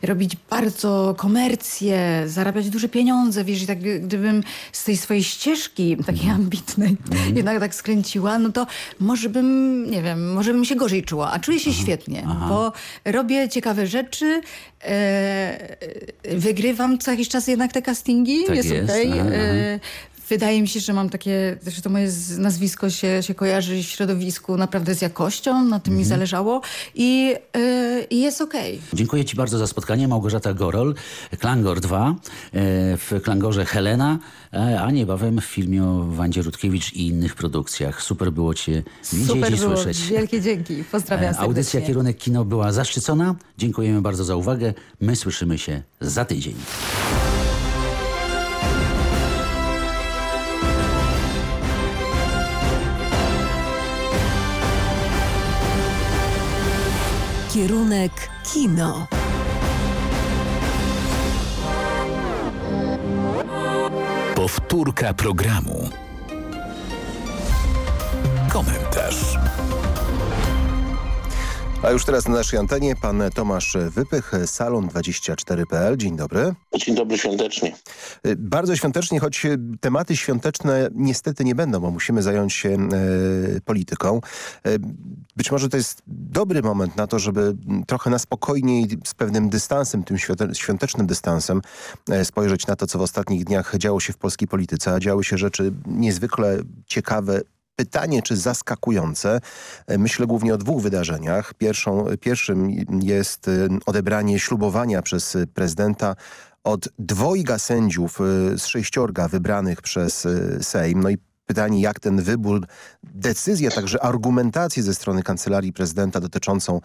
robić bardzo komercję, zarabiać duże pieniądze, wiesz, i tak gdybym z tej swojej ścieżki takiej ambitnej jednak tak skręciła, no to może bym, nie wiem, może bym się gorzej czuła, a czuję się świetnie, bo robię ciekawe rzeczy, e, wygrywam co jakiś czas jednak te castingi, Tak jest, jest, okej. Wydaje mi się, że mam takie, że to moje nazwisko się, się kojarzy w środowisku naprawdę z jakością, na tym mi zależało i, e, i jest okej. Dziękuję Ci bardzo za spotkanie. Małgorzata Gorol, Klangor 2, e, w Klangorze Helena, e, a niebawem w filmie o Wandzie Rutkiewicz i innych produkcjach. Super było Cię widzieć Super i było, słyszeć. wielkie dzięki, pozdrawiam E, Audycja serdecznie. Kierunek Kino była zaszczycona. Dziękujemy bardzo za uwagę. My słyszymy się za tydzień. Kierunek kino. Powtórka programu. Komentarz. A już teraz na naszej antenie pan Tomasz Wypych, salon24.pl. Dzień dobry. Dzień dobry świątecznie. Y, Bardzo świątecznie, choć y, tematy świąteczne niestety nie będą, bo musimy zająć się e, polityką. E, być może to jest dobry moment na to, żeby m, trochę na spokojniej, z pewnym dystansem, tym świąte- świątecznym dystansem e, spojrzeć na to, co w ostatnich dniach działo się w polskiej polityce. A działy się rzeczy niezwykle ciekawe, Pytanie, czy zaskakujące? E, Myślę głównie o dwóch wydarzeniach. Pierwszą, pierwszym jest e, odebranie ślubowania przez prezydenta od dwojga sędziów e, z sześciorga wybranych przez Sejm. No i pytanie, jak ten wybór, decyzję, także argumentację ze strony Kancelarii Prezydenta dotyczącą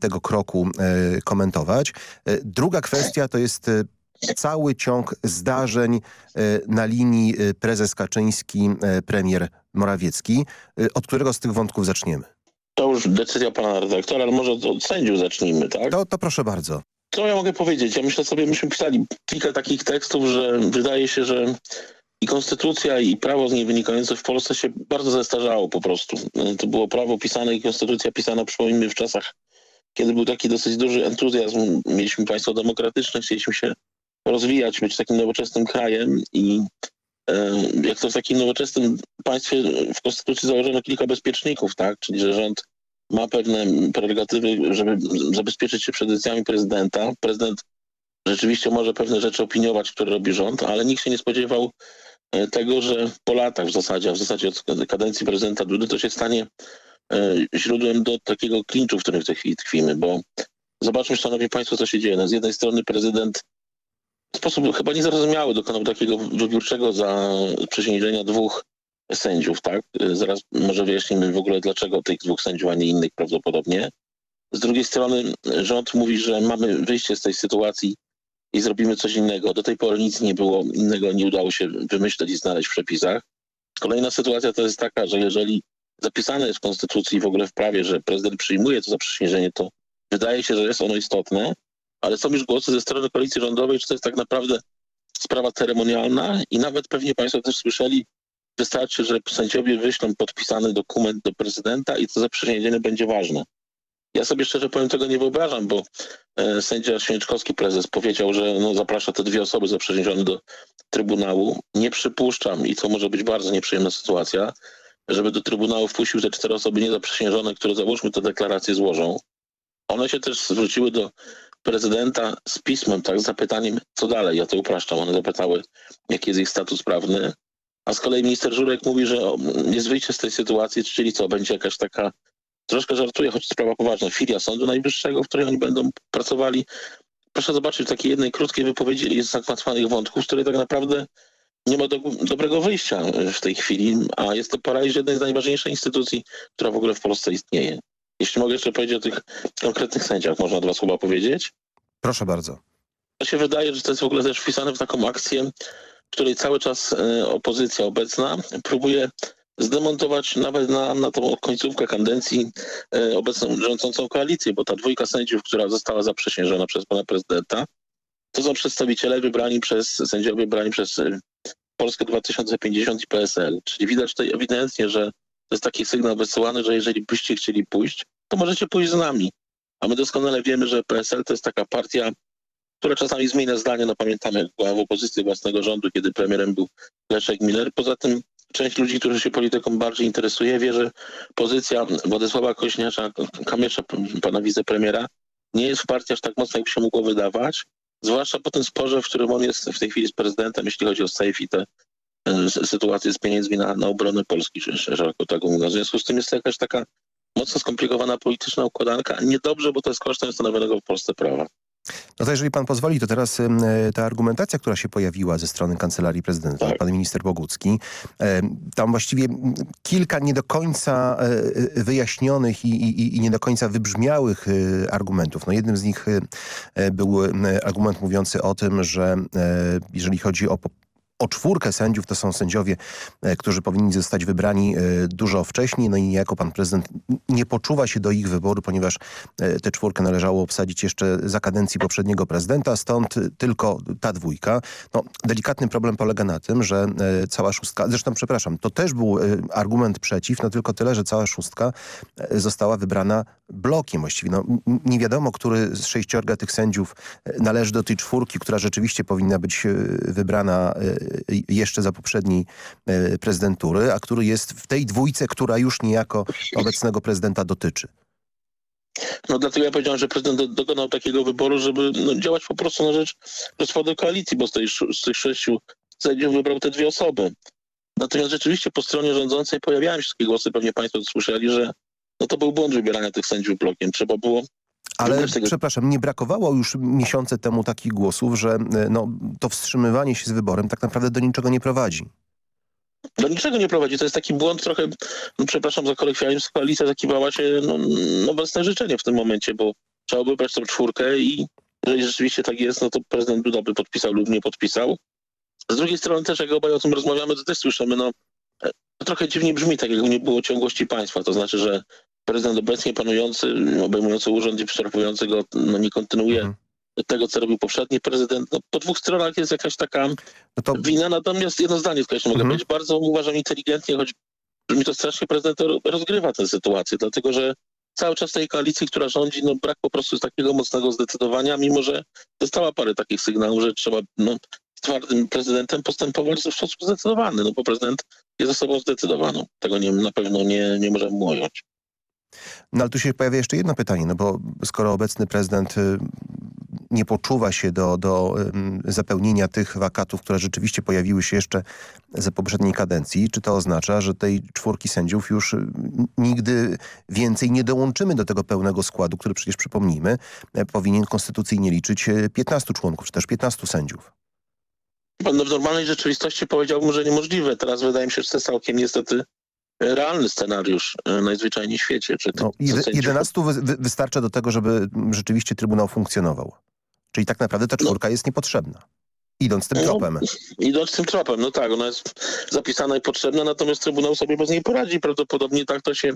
tego kroku komentować. Druga kwestia to jest cały ciąg zdarzeń na linii prezes Kaczyński, premier Morawiecki. E, Od którego z tych wątków zaczniemy? To już decyzja pana redaktora, ale może od sędziów zacznijmy, tak? To, to proszę bardzo. Co ja mogę powiedzieć? Ja myślę sobie, myśmy pisali kilka takich tekstów, że wydaje się, że i konstytucja i prawo z niej wynikające w Polsce się bardzo zestarzało po prostu. To było prawo pisane i konstytucja pisana, przypomnijmy, w czasach, kiedy był taki dosyć duży entuzjazm. Mieliśmy państwo demokratyczne, chcieliśmy się rozwijać, być takim nowoczesnym krajem i jak to w takim nowoczesnym państwie w konstytucji założono kilka bezpieczników, tak? Czyli, że rząd ma pewne prerogatywy, żeby zabezpieczyć się przed decyzjami prezydenta. Prezydent rzeczywiście może pewne rzeczy opiniować, które robi rząd, ale nikt się nie spodziewał e, tego, że po latach w zasadzie, a w zasadzie od kadencji prezydenta Dudy to się stanie e, źródłem do takiego klinczu, w którym w tej chwili tkwimy, bo zobaczmy, szanowni państwo, co się dzieje. No, z jednej strony prezydent sposób chyba niezrozumiały dokonał takiego wybiórczego zaprzysiężenia dwóch sędziów, tak? Zaraz może wyjaśnimy w ogóle dlaczego tych dwóch sędziów, a nie innych prawdopodobnie. Z drugiej strony rząd mówi, że mamy wyjście z tej sytuacji i zrobimy coś innego. Do tej pory nic nie było innego, nie udało się wymyśleć i znaleźć w przepisach. Kolejna sytuacja to jest taka, że jeżeli zapisane jest w Konstytucji i w ogóle w prawie, że prezydent przyjmuje to zaprzysiężenie, to wydaje się, że jest ono istotne, ale są już głosy ze strony koalicji rządowej, że to jest tak naprawdę sprawa ceremonialna i nawet pewnie Państwo też słyszeli, wystarczy, że sędziowie wyślą podpisany dokument do prezydenta i to zaprzysiężenie będzie ważne. Ja sobie szczerze powiem tego nie wyobrażam, bo e, sędzia Święczkowski prezes powiedział, że no, zaprasza te dwie osoby zaprzysiężone do Trybunału. Nie przypuszczam i to może być bardzo nieprzyjemna sytuacja, żeby do Trybunału wpuścił te cztery osoby niezaprzysiężone, które załóżmy te deklaracje złożą. One się też zwróciły do prezydenta z pismem, tak, z zapytaniem, co dalej. Ja to upraszczam. One zapytały, jaki jest ich status prawny. A z kolei minister Żurek mówi, że jest wyjście z tej sytuacji, czyli co, będzie jakaś taka, troszkę żartuje, choć sprawa poważna, filia Sądu Najwyższego, w której oni będą pracowali. Proszę zobaczyć, w takiej jednej krótkiej wypowiedzi jest zagmatwanych wątków, z której tak naprawdę nie ma do, dobrego wyjścia w tej chwili, a jest to paraliż jednej z najważniejszych instytucji, która w ogóle w Polsce istnieje. Jeśli mogę jeszcze powiedzieć o tych konkretnych sędziach, można dwa słowa powiedzieć? Proszę bardzo. To się wydaje, że to jest w ogóle też wpisane w taką akcję, w której cały czas e, opozycja obecna próbuje zdemontować nawet na, na tą końcówkę kadencji e, obecną rządzącą koalicję, bo ta dwójka sędziów, która została zaprzysiężona przez pana prezydenta, to są przedstawiciele wybrani przez, sędziowie wybrani przez e, Polskę 2050 i PSL. Czyli widać tutaj ewidentnie, że to jest taki sygnał wysyłany, że jeżeli byście chcieli pójść, to możecie pójść z nami. A my doskonale wiemy, że PSL to jest taka partia, która czasami zmienia zdanie. No pamiętamy, jak była w opozycji własnego rządu, kiedy premierem był Leszek Miller. Poza tym część ludzi, którzy się polityką bardziej interesuje, wie, że pozycja Władysława Kośniarza, Kamysza, pana wicepremiera, nie jest w partii aż tak mocno, jak się mogło wydawać. Zwłaszcza po tym sporze, w którym on jest w tej chwili z prezydentem, jeśli chodzi o safe i te e, sytuacje z pieniędzmi na, na obronę Polski, szeroko tak mówiąc. W związku z tym jest to jakaś taka mocno skomplikowana polityczna układanka. Niedobrze, bo to jest kosztem stanowionego w Polsce prawa. No to jeżeli pan pozwoli, to teraz ta argumentacja, która się pojawiła ze strony Kancelarii Prezydenta, tak. pan minister Bogucki, tam właściwie kilka nie do końca e, e, wyjaśnionych i, i, i nie do końca wybrzmiałych e, argumentów. No jednym z nich był argument mówiący o tym, że jeżeli chodzi o o czwórkę sędziów to są sędziowie, e, którzy powinni zostać wybrani e, dużo wcześniej. No i niejako pan prezydent nie poczuwa się do ich wyboru, ponieważ e, tę czwórkę należało obsadzić jeszcze za kadencji poprzedniego prezydenta, stąd tylko ta dwójka. No, delikatny problem polega na tym, że cała szóstka, zresztą przepraszam, to też był argument przeciw, no tylko tyle, że cała szóstka została wybrana blokiem właściwie. No, nie wiadomo, który z sześciorga tych sędziów należy do tej czwórki, która rzeczywiście powinna być wybrana jeszcze za poprzedniej e, prezydentury, a który jest w tej dwójce, która już niejako obecnego prezydenta dotyczy. No dlatego ja powiedziałem, że prezydent dokonał takiego wyboru, żeby no, działać po prostu na rzecz rozpadu koalicji, bo z, tej, z tych sześciu sędziów wybrał te dwie osoby. Natomiast rzeczywiście po stronie rządzącej pojawiają się takie głosy, pewnie państwo słyszeli, że no to był błąd wybierania tych sędziów blokiem. Trzeba było ale przepraszam, nie brakowało już miesiące temu takich głosów, że e, no, to wstrzymywanie się z wyborem tak naprawdę do niczego nie prowadzi. Do niczego nie prowadzi. To jest taki błąd trochę, no, przepraszam za kolokwializm, koalicja zakiwała się no, no własne życzenie w tym momencie, bo trzeba by brać tą czwórkę i jeżeli rzeczywiście tak jest, no to prezydent Duda by podpisał lub nie podpisał. Z drugiej strony też, jak obaj o tym rozmawiamy, to też słyszymy, no e, trochę dziwnie brzmi, tak jakby nie było ciągłości państwa. To znaczy, że prezydent obecnie panujący, obejmujący urząd i przerwujący go, no nie kontynuuje mhm. tego, co robił poprzedni prezydent. No, po dwóch stronach jest jakaś taka no to... wina, natomiast jedno zdanie tylko jeszcze mogę mhm. powiedzieć. Bardzo uważam inteligentnie, choć mi to strasznie prezydent rozgrywa tę sytuację, dlatego że cały czas tej koalicji, która rządzi, no brak po prostu takiego mocnego zdecydowania, mimo że dostała parę takich sygnałów, że trzeba no, z twardym prezydentem postępować w sposób zdecydowany, no bo prezydent jest osobą zdecydowaną. Tego nie, na pewno nie, nie możemy ująć. No ale tu się pojawia jeszcze jedno pytanie, no bo skoro obecny prezydent y, nie poczuwa się do, do ym, zapełnienia tych wakatów, które rzeczywiście pojawiły się jeszcze za poprzedniej kadencji, czy to oznacza, że tej czwórki sędziów już y, nigdy więcej nie dołączymy do tego pełnego składu, który przecież przypomnijmy, e, powinien konstytucyjnie liczyć e, 15 członków, czy też 15 sędziów. No w normalnej rzeczywistości powiedziałbym, że niemożliwe. Teraz wydaje mi się, że to całkiem niestety e, realny scenariusz e, najzwyczajniej w świecie. Czy No, ty- jedy- sędziów- 11 wy, wy, wystarcza do tego, żeby rzeczywiście Trybunał funkcjonował. Czyli tak naprawdę ta czwórka jest niepotrzebna. Idąc tym No, tropem. Idąc tym tropem, no tak, ona jest zapisana i potrzebna, natomiast Trybunał sobie bez niej poradzi. Prawdopodobnie tak to się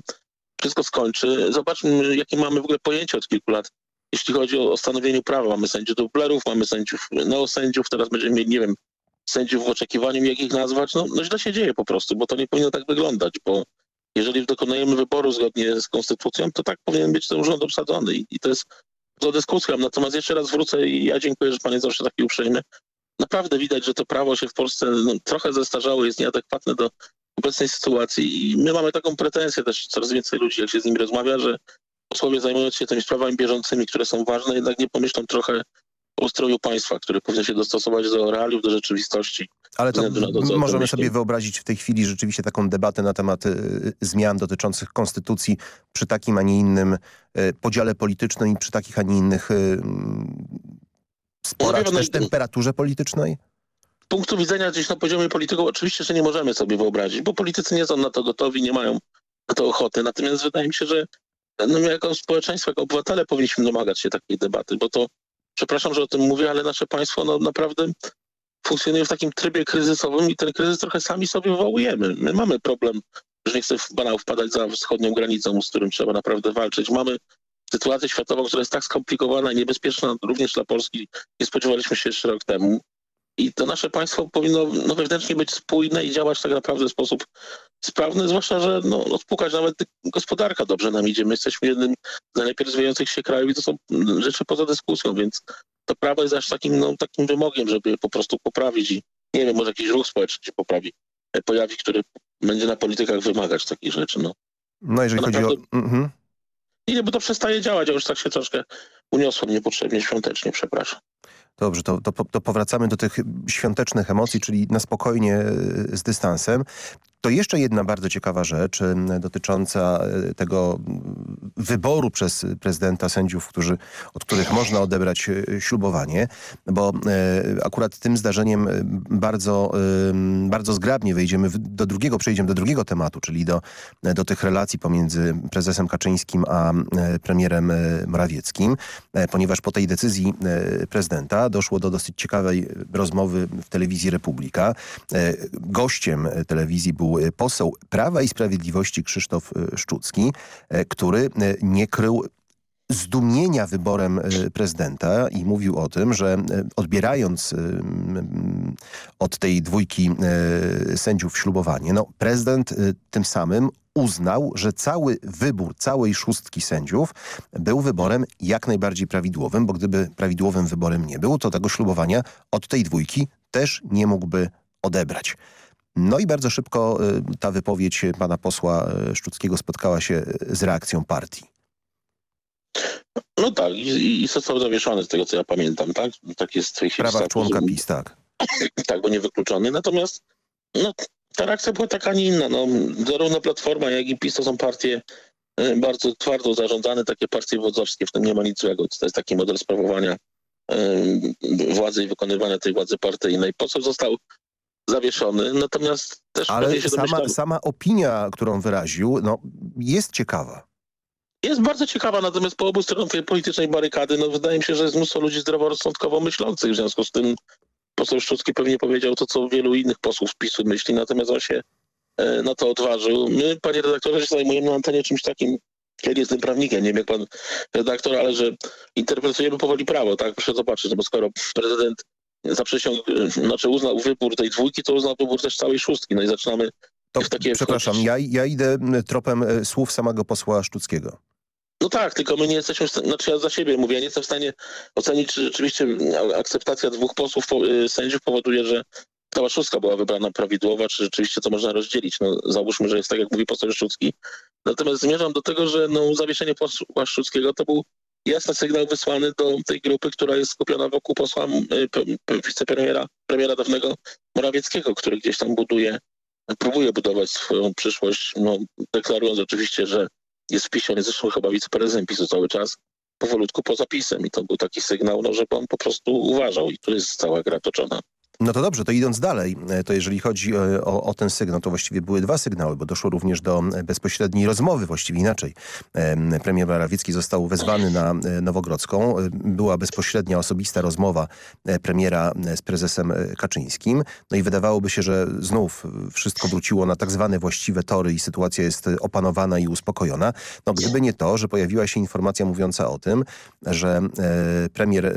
wszystko skończy. Zobaczmy, jakie mamy w ogóle pojęcie od kilku lat, jeśli chodzi o, o stanowienie prawa. Mamy sędziów dublerów, mamy sędziów neosędziów, teraz będziemy mieli, nie wiem, sędziów w oczekiwaniu, jak ich nazwać. No, no źle się dzieje po prostu, bo to nie powinno tak wyglądać, bo jeżeli dokonujemy wyboru zgodnie z konstytucją, to tak powinien być ten urząd obsadzony i, i to jest za dyskusją. Natomiast jeszcze raz wrócę i ja dziękuję, że pan jest zawsze taki uprzejmy. Naprawdę widać, że to prawo się w Polsce no, trochę zestarzało, jest nieadekwatne do obecnej sytuacji i my mamy taką pretensję też coraz więcej ludzi, jak się z nimi rozmawia, że posłowie zajmując się tymi sprawami bieżącymi, które są ważne, jednak nie pomyślą trochę ustroju państwa, który powinien się dostosować do realiów, do rzeczywistości. Ale to możemy sobie wyobrazić w tej chwili rzeczywiście taką debatę na temat y, zmian dotyczących konstytucji przy takim, a nie innym y, podziale politycznym i przy takich, a nie innych y, mm, sporach, pan, też no- temperaturze politycznej? punktu widzenia gdzieś na poziomie polityków oczywiście, że nie możemy sobie wyobrazić, bo politycy nie są na to gotowi, nie mają na to ochoty. Natomiast wydaje mi się, że no, my jako społeczeństwo, jako obywatele powinniśmy domagać się takiej debaty, bo to, przepraszam, że o tym mówię, ale nasze państwo no, naprawdę funkcjonuje w takim trybie kryzysowym i ten kryzys trochę sami sobie wywołujemy. My mamy problem, że nie chcę w banał wpadać za wschodnią granicą, z którym trzeba naprawdę walczyć. Mamy sytuację światową, która jest tak skomplikowana i niebezpieczna również dla Polski, nie spodziewaliśmy się jeszcze rok temu. I to nasze państwo powinno no, wewnętrznie być spójne i działać tak naprawdę w sposób sprawny, zwłaszcza, że no, spłukać nawet gospodarka dobrze nam idzie. My jesteśmy jednym z najlepiej rozwijających się krajów i to są rzeczy poza dyskusją, więc to prawo jest aż takim, no, takim wymogiem, żeby po prostu poprawić i nie wiem, może jakiś ruch społeczny się poprawi, e, pojawi, który będzie na politykach wymagać takich rzeczy. No. No jeżeli To chodzi o... naprawdę- Mhm. Nie, nie, bo to przestaje działać, a już tak się troszkę uniosłem niepotrzebnie świątecznie, przepraszam. Dobrze, to, to, to powracamy do tych świątecznych emocji, czyli na spokojnie e, z dystansem. To jeszcze jedna bardzo ciekawa rzecz dotycząca e, tego mm, wyboru przez prezydenta sędziów, którzy, od których można odebrać e, ślubowanie, bo e, akurat tym zdarzeniem bardzo, bardzo zgrabnie wejdziemy do drugiego, przejdziemy do drugiego tematu, czyli do, do tych relacji pomiędzy prezesem Kaczyńskim a premierem Morawieckim, ponieważ po tej decyzji prezydenta doszło do dosyć ciekawej rozmowy w telewizji Republika. Gościem telewizji był e, poseł Prawa i Sprawiedliwości Krzysztof e, Szczucki, e, który nie krył zdumienia wyborem prezydenta i mówił o tym, że odbierając e, m, od tej dwójki sędziów ślubowanie, no prezydent tym samym uznał, że cały wybór całej szóstki sędziów był wyborem jak najbardziej prawidłowym, bo gdyby prawidłowym wyborem nie był, to tego ślubowania od tej dwójki też nie mógłby odebrać. No i bardzo szybko y, ta wypowiedź pana posła y, Szczuckiego spotkała się y, z reakcją partii. No tak, i, i został zawieszony z tego, co ja pamiętam, tak? Tak jest w tej chwili. Prawa członka PiS, tak. [CLEARS THROAT] tak, bo nie wykluczony. Natomiast no, ta reakcja była taka, nie inna. No, zarówno Platforma, jak i PiS to są partie bardzo twardo zarządzane, takie partie wodzowskie, w tym nie ma nic złego. To jest taki model sprawowania władzy i wykonywania tej władzy partyjnej. Poseł został zawieszony, natomiast też Ale sama, domyślam- sama opinia, którą wyraził, no, jest ciekawa. Jest bardzo ciekawa, natomiast po obu stronach tej politycznej barykady, no wydaje mi się, że jest mnóstwo ludzi zdroworozsądkowo myślących, w związku z tym poseł Szczucki pewnie powiedział to, co wielu innych posłów PiSu myśli, natomiast on się e, na to odważył. My, panie redaktorze, się zajmujemy na antenie czymś takim, ja nie jestem prawnikiem, nie wiem jak pan redaktor, ale że interpretujemy powoli prawo, tak? Proszę zobaczyć, no bo skoro prezydent zaprzysiągł, e, znaczy uznał wybór tej dwójki, to uznał wybór też całej szóstki, no i zaczynamy To, w takie przepraszam, ja, ja idę tropem e, słów samego posła Szczuckiego. No tak, tylko my nie jesteśmy, znaczy ja za siebie mówię, ja nie jestem w stanie ocenić, czy rzeczywiście akceptacja dwóch posłów, po- y, sędziów powoduje, że cała szóstka była wybrana prawidłowa, czy rzeczywiście to można rozdzielić. No, załóżmy, że jest tak, jak mówi poseł Szczucki. Natomiast zmierzam do tego, że no, zawieszenie posła Szczuckiego to był jasny sygnał wysłany do tej grupy, która jest skupiona wokół posła wicepremiera, premiera dawnego Morawieckiego, który gdzieś tam buduje, próbuje budować swoją przyszłość, no, deklarując oczywiście, że jest w PiSie, on jest zresztą chyba wiceprezesem PiSu cały czas, powolutku poza PiSem. I to był taki sygnał, no, żeby on po prostu uważał. I tu jest cała gra toczona. No to dobrze, to idąc dalej, e, to jeżeli chodzi e, o, o, ten sygnał, to właściwie były dwa sygnały, bo doszło również do e, bezpośredniej rozmowy, właściwie inaczej. Premier Morawiecki został wezwany na Nowogrodzką. Była bezpośrednia, osobista rozmowa premiera z prezesem Kaczyńskim. No i wydawałoby się, że znów wszystko wróciło na tak zwane właściwe tory i sytuacja jest opanowana i uspokojona. No gdyby nie to, że pojawiła się informacja mówiąca o tym, że premier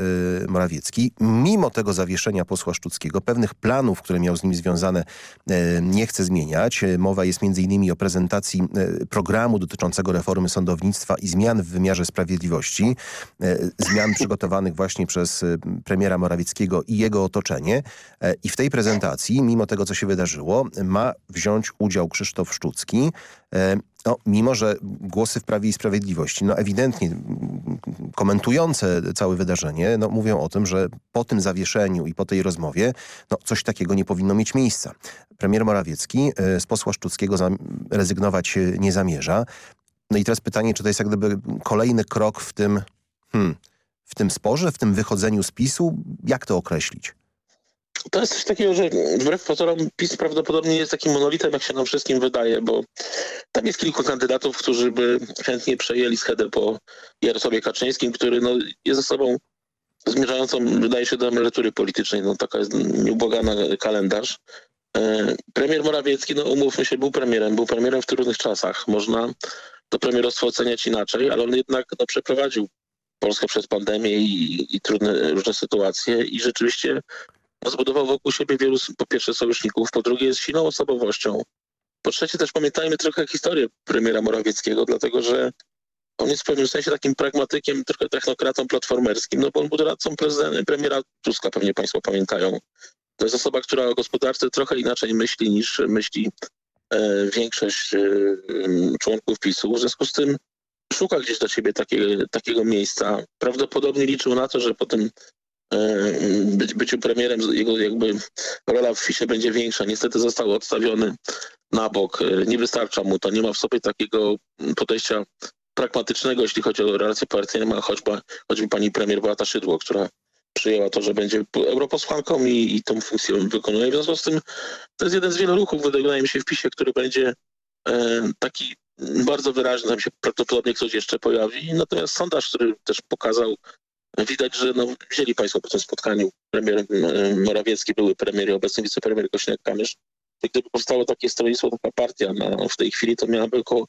Morawiecki, mimo tego zawieszenia posła Szczuckiego, pewnych planów, które miał z nim związane, e, nie chce zmieniać. E, mowa jest m.in. o prezentacji e, programu dotyczącego reformy sądownictwa i zmian w wymiarze sprawiedliwości. Zmian [LAUGHS] przygotowanych właśnie przez premiera Morawieckiego i jego otoczenie. I w tej prezentacji, mimo tego, co się wydarzyło, ma wziąć udział Krzysztof Szczucki. No, mimo, że głosy w Prawie i Sprawiedliwości, no ewidentnie komentujące całe wydarzenie, no, mówią o tym, że po tym zawieszeniu i po tej rozmowie, no, coś takiego nie powinno mieć miejsca. Premier Morawiecki e, z posła Szczuckiego rezygnować nie zamierza. No i teraz pytanie, czy to jest jak gdyby kolejny krok w tym, hmm, w tym sporze, w tym wychodzeniu z PiSu? Jak to określić? To jest coś takiego, że wbrew pozorom PiS prawdopodobnie nie jest takim monolitem, jak się nam wszystkim wydaje, bo tam jest kilku kandydatów, którzy by chętnie przejęli schedę po Jarosławie Kaczyńskim, który no, jest ze sobą zmierzającą, wydaje się, do emerytury politycznej. No, taka jest nieubłagana kalendarz. E, premier Morawiecki, no umówmy się, był premierem, był premierem w trudnych czasach. Można to premierostwo oceniać inaczej, ale on jednak no, przeprowadził Polskę przez pandemię i, i trudne różne sytuacje i rzeczywiście zbudował wokół siebie wielu, po pierwsze, sojuszników, po drugie jest silną osobowością. Po trzecie też pamiętajmy trochę historię premiera Morawieckiego, dlatego że on jest w pewnym sensie takim pragmatykiem, trochę technokratą platformerskim, no bo on był doradcą premiera Tuska, pewnie Państwo pamiętają. To jest osoba, która o gospodarce trochę inaczej myśli niż myśli e, większość e, członków PiSu. W związku z tym szuka gdzieś dla siebie takie, takiego miejsca. Prawdopodobnie liczył na to, że po tym być, byciu premierem, jego jakby rola w FISie będzie większa. Niestety został odstawiony na bok. E, nie wystarcza mu to. Nie ma w sobie takiego podejścia pragmatycznego, jeśli chodzi o relacje partyjne, ma choćby, choćby pani premier Beata Szydło, która przyjęła to, że będzie europosłanką i, i tą funkcję wykonuje. W związku z tym to jest jeden z wielu ruchów, wydaje mi się, w PiSie, który będzie e, taki bardzo wyraźny, tam się prawdopodobnie ktoś jeszcze pojawi. Natomiast sondaż, który też pokazał Widać, że no, wzięli Państwo po tym spotkaniu premier Morawiecki, były premier i obecny wicepremier Kośniak-Kamysz. Gdyby powstało takie stronnictwo, taka partia na, w tej chwili, to miałaby około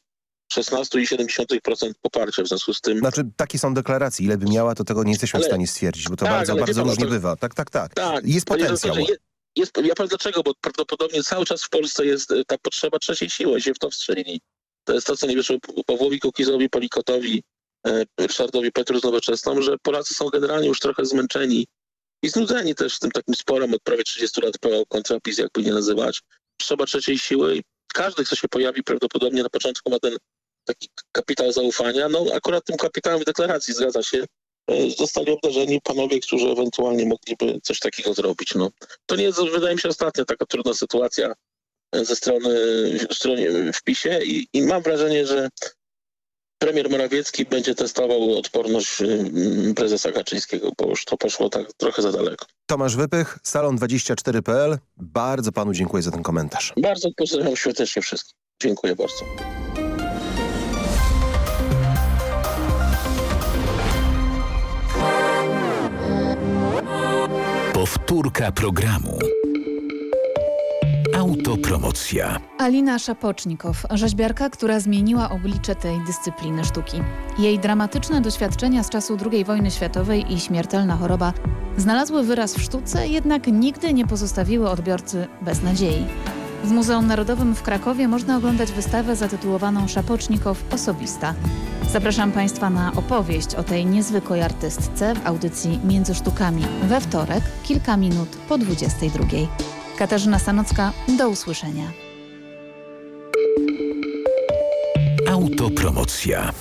16,7% poparcia w związku z tym. Znaczy takie są deklaracje. Ile by miała, to tego nie jesteśmy ale, w stanie stwierdzić, bo to tak, bardzo, bardzo różnie to, bywa. Tak, tak, tak. tak jest potencjał. Jest, jest, ja powiem dlaczego, bo prawdopodobnie cały czas w Polsce jest e, ta potrzeba trzeciej siły, się w to wstrzelili. To jest to, co nie wyszło Pawłowi Kukizowi, Polikotowi, Ryszardowi Petru z Nowoczesną, że Polacy są generalnie już trochę zmęczeni i znudzeni też tym takim sporem od prawie 30 lat PO kontra jakby nie nazywać. Trzeba trzeciej siły każdy, kto się pojawi prawdopodobnie na początku ma ten taki kapitał zaufania. No akurat tym kapitałem w deklaracji zgadza się. E, zostali obdarzeni panowie, którzy ewentualnie mogliby coś takiego zrobić. No. To nie jest, wydaje mi się, ostatnia taka trudna sytuacja e, ze strony, strony w PiSie i, i mam wrażenie, że premier Morawiecki będzie testował odporność y, prezesa Kaczyńskiego, bo już to poszło tak trochę za daleko. Tomasz Wypych, salon24.pl. Bardzo panu dziękuję za ten komentarz. Bardzo pozdrawiam serdecznie wszystkich. Dziękuję bardzo. Powtórka programu. Autopromocja. Alina Szapocznikow, rzeźbiarka, która zmieniła oblicze tej dyscypliny sztuki. Jej dramatyczne doświadczenia z czasu II wojny światowej i śmiertelna choroba znalazły wyraz w sztuce, jednak nigdy nie pozostawiły odbiorcy bez nadziei. W Muzeum Narodowym w Krakowie można oglądać wystawę zatytułowaną Szapocznikow Osobista. Zapraszam Państwa na opowieść o tej niezwykłej artystce w audycji Między Sztukami we wtorek, kilka minut po 22. Katarzyna Sanocka, do usłyszenia. Autopromocja.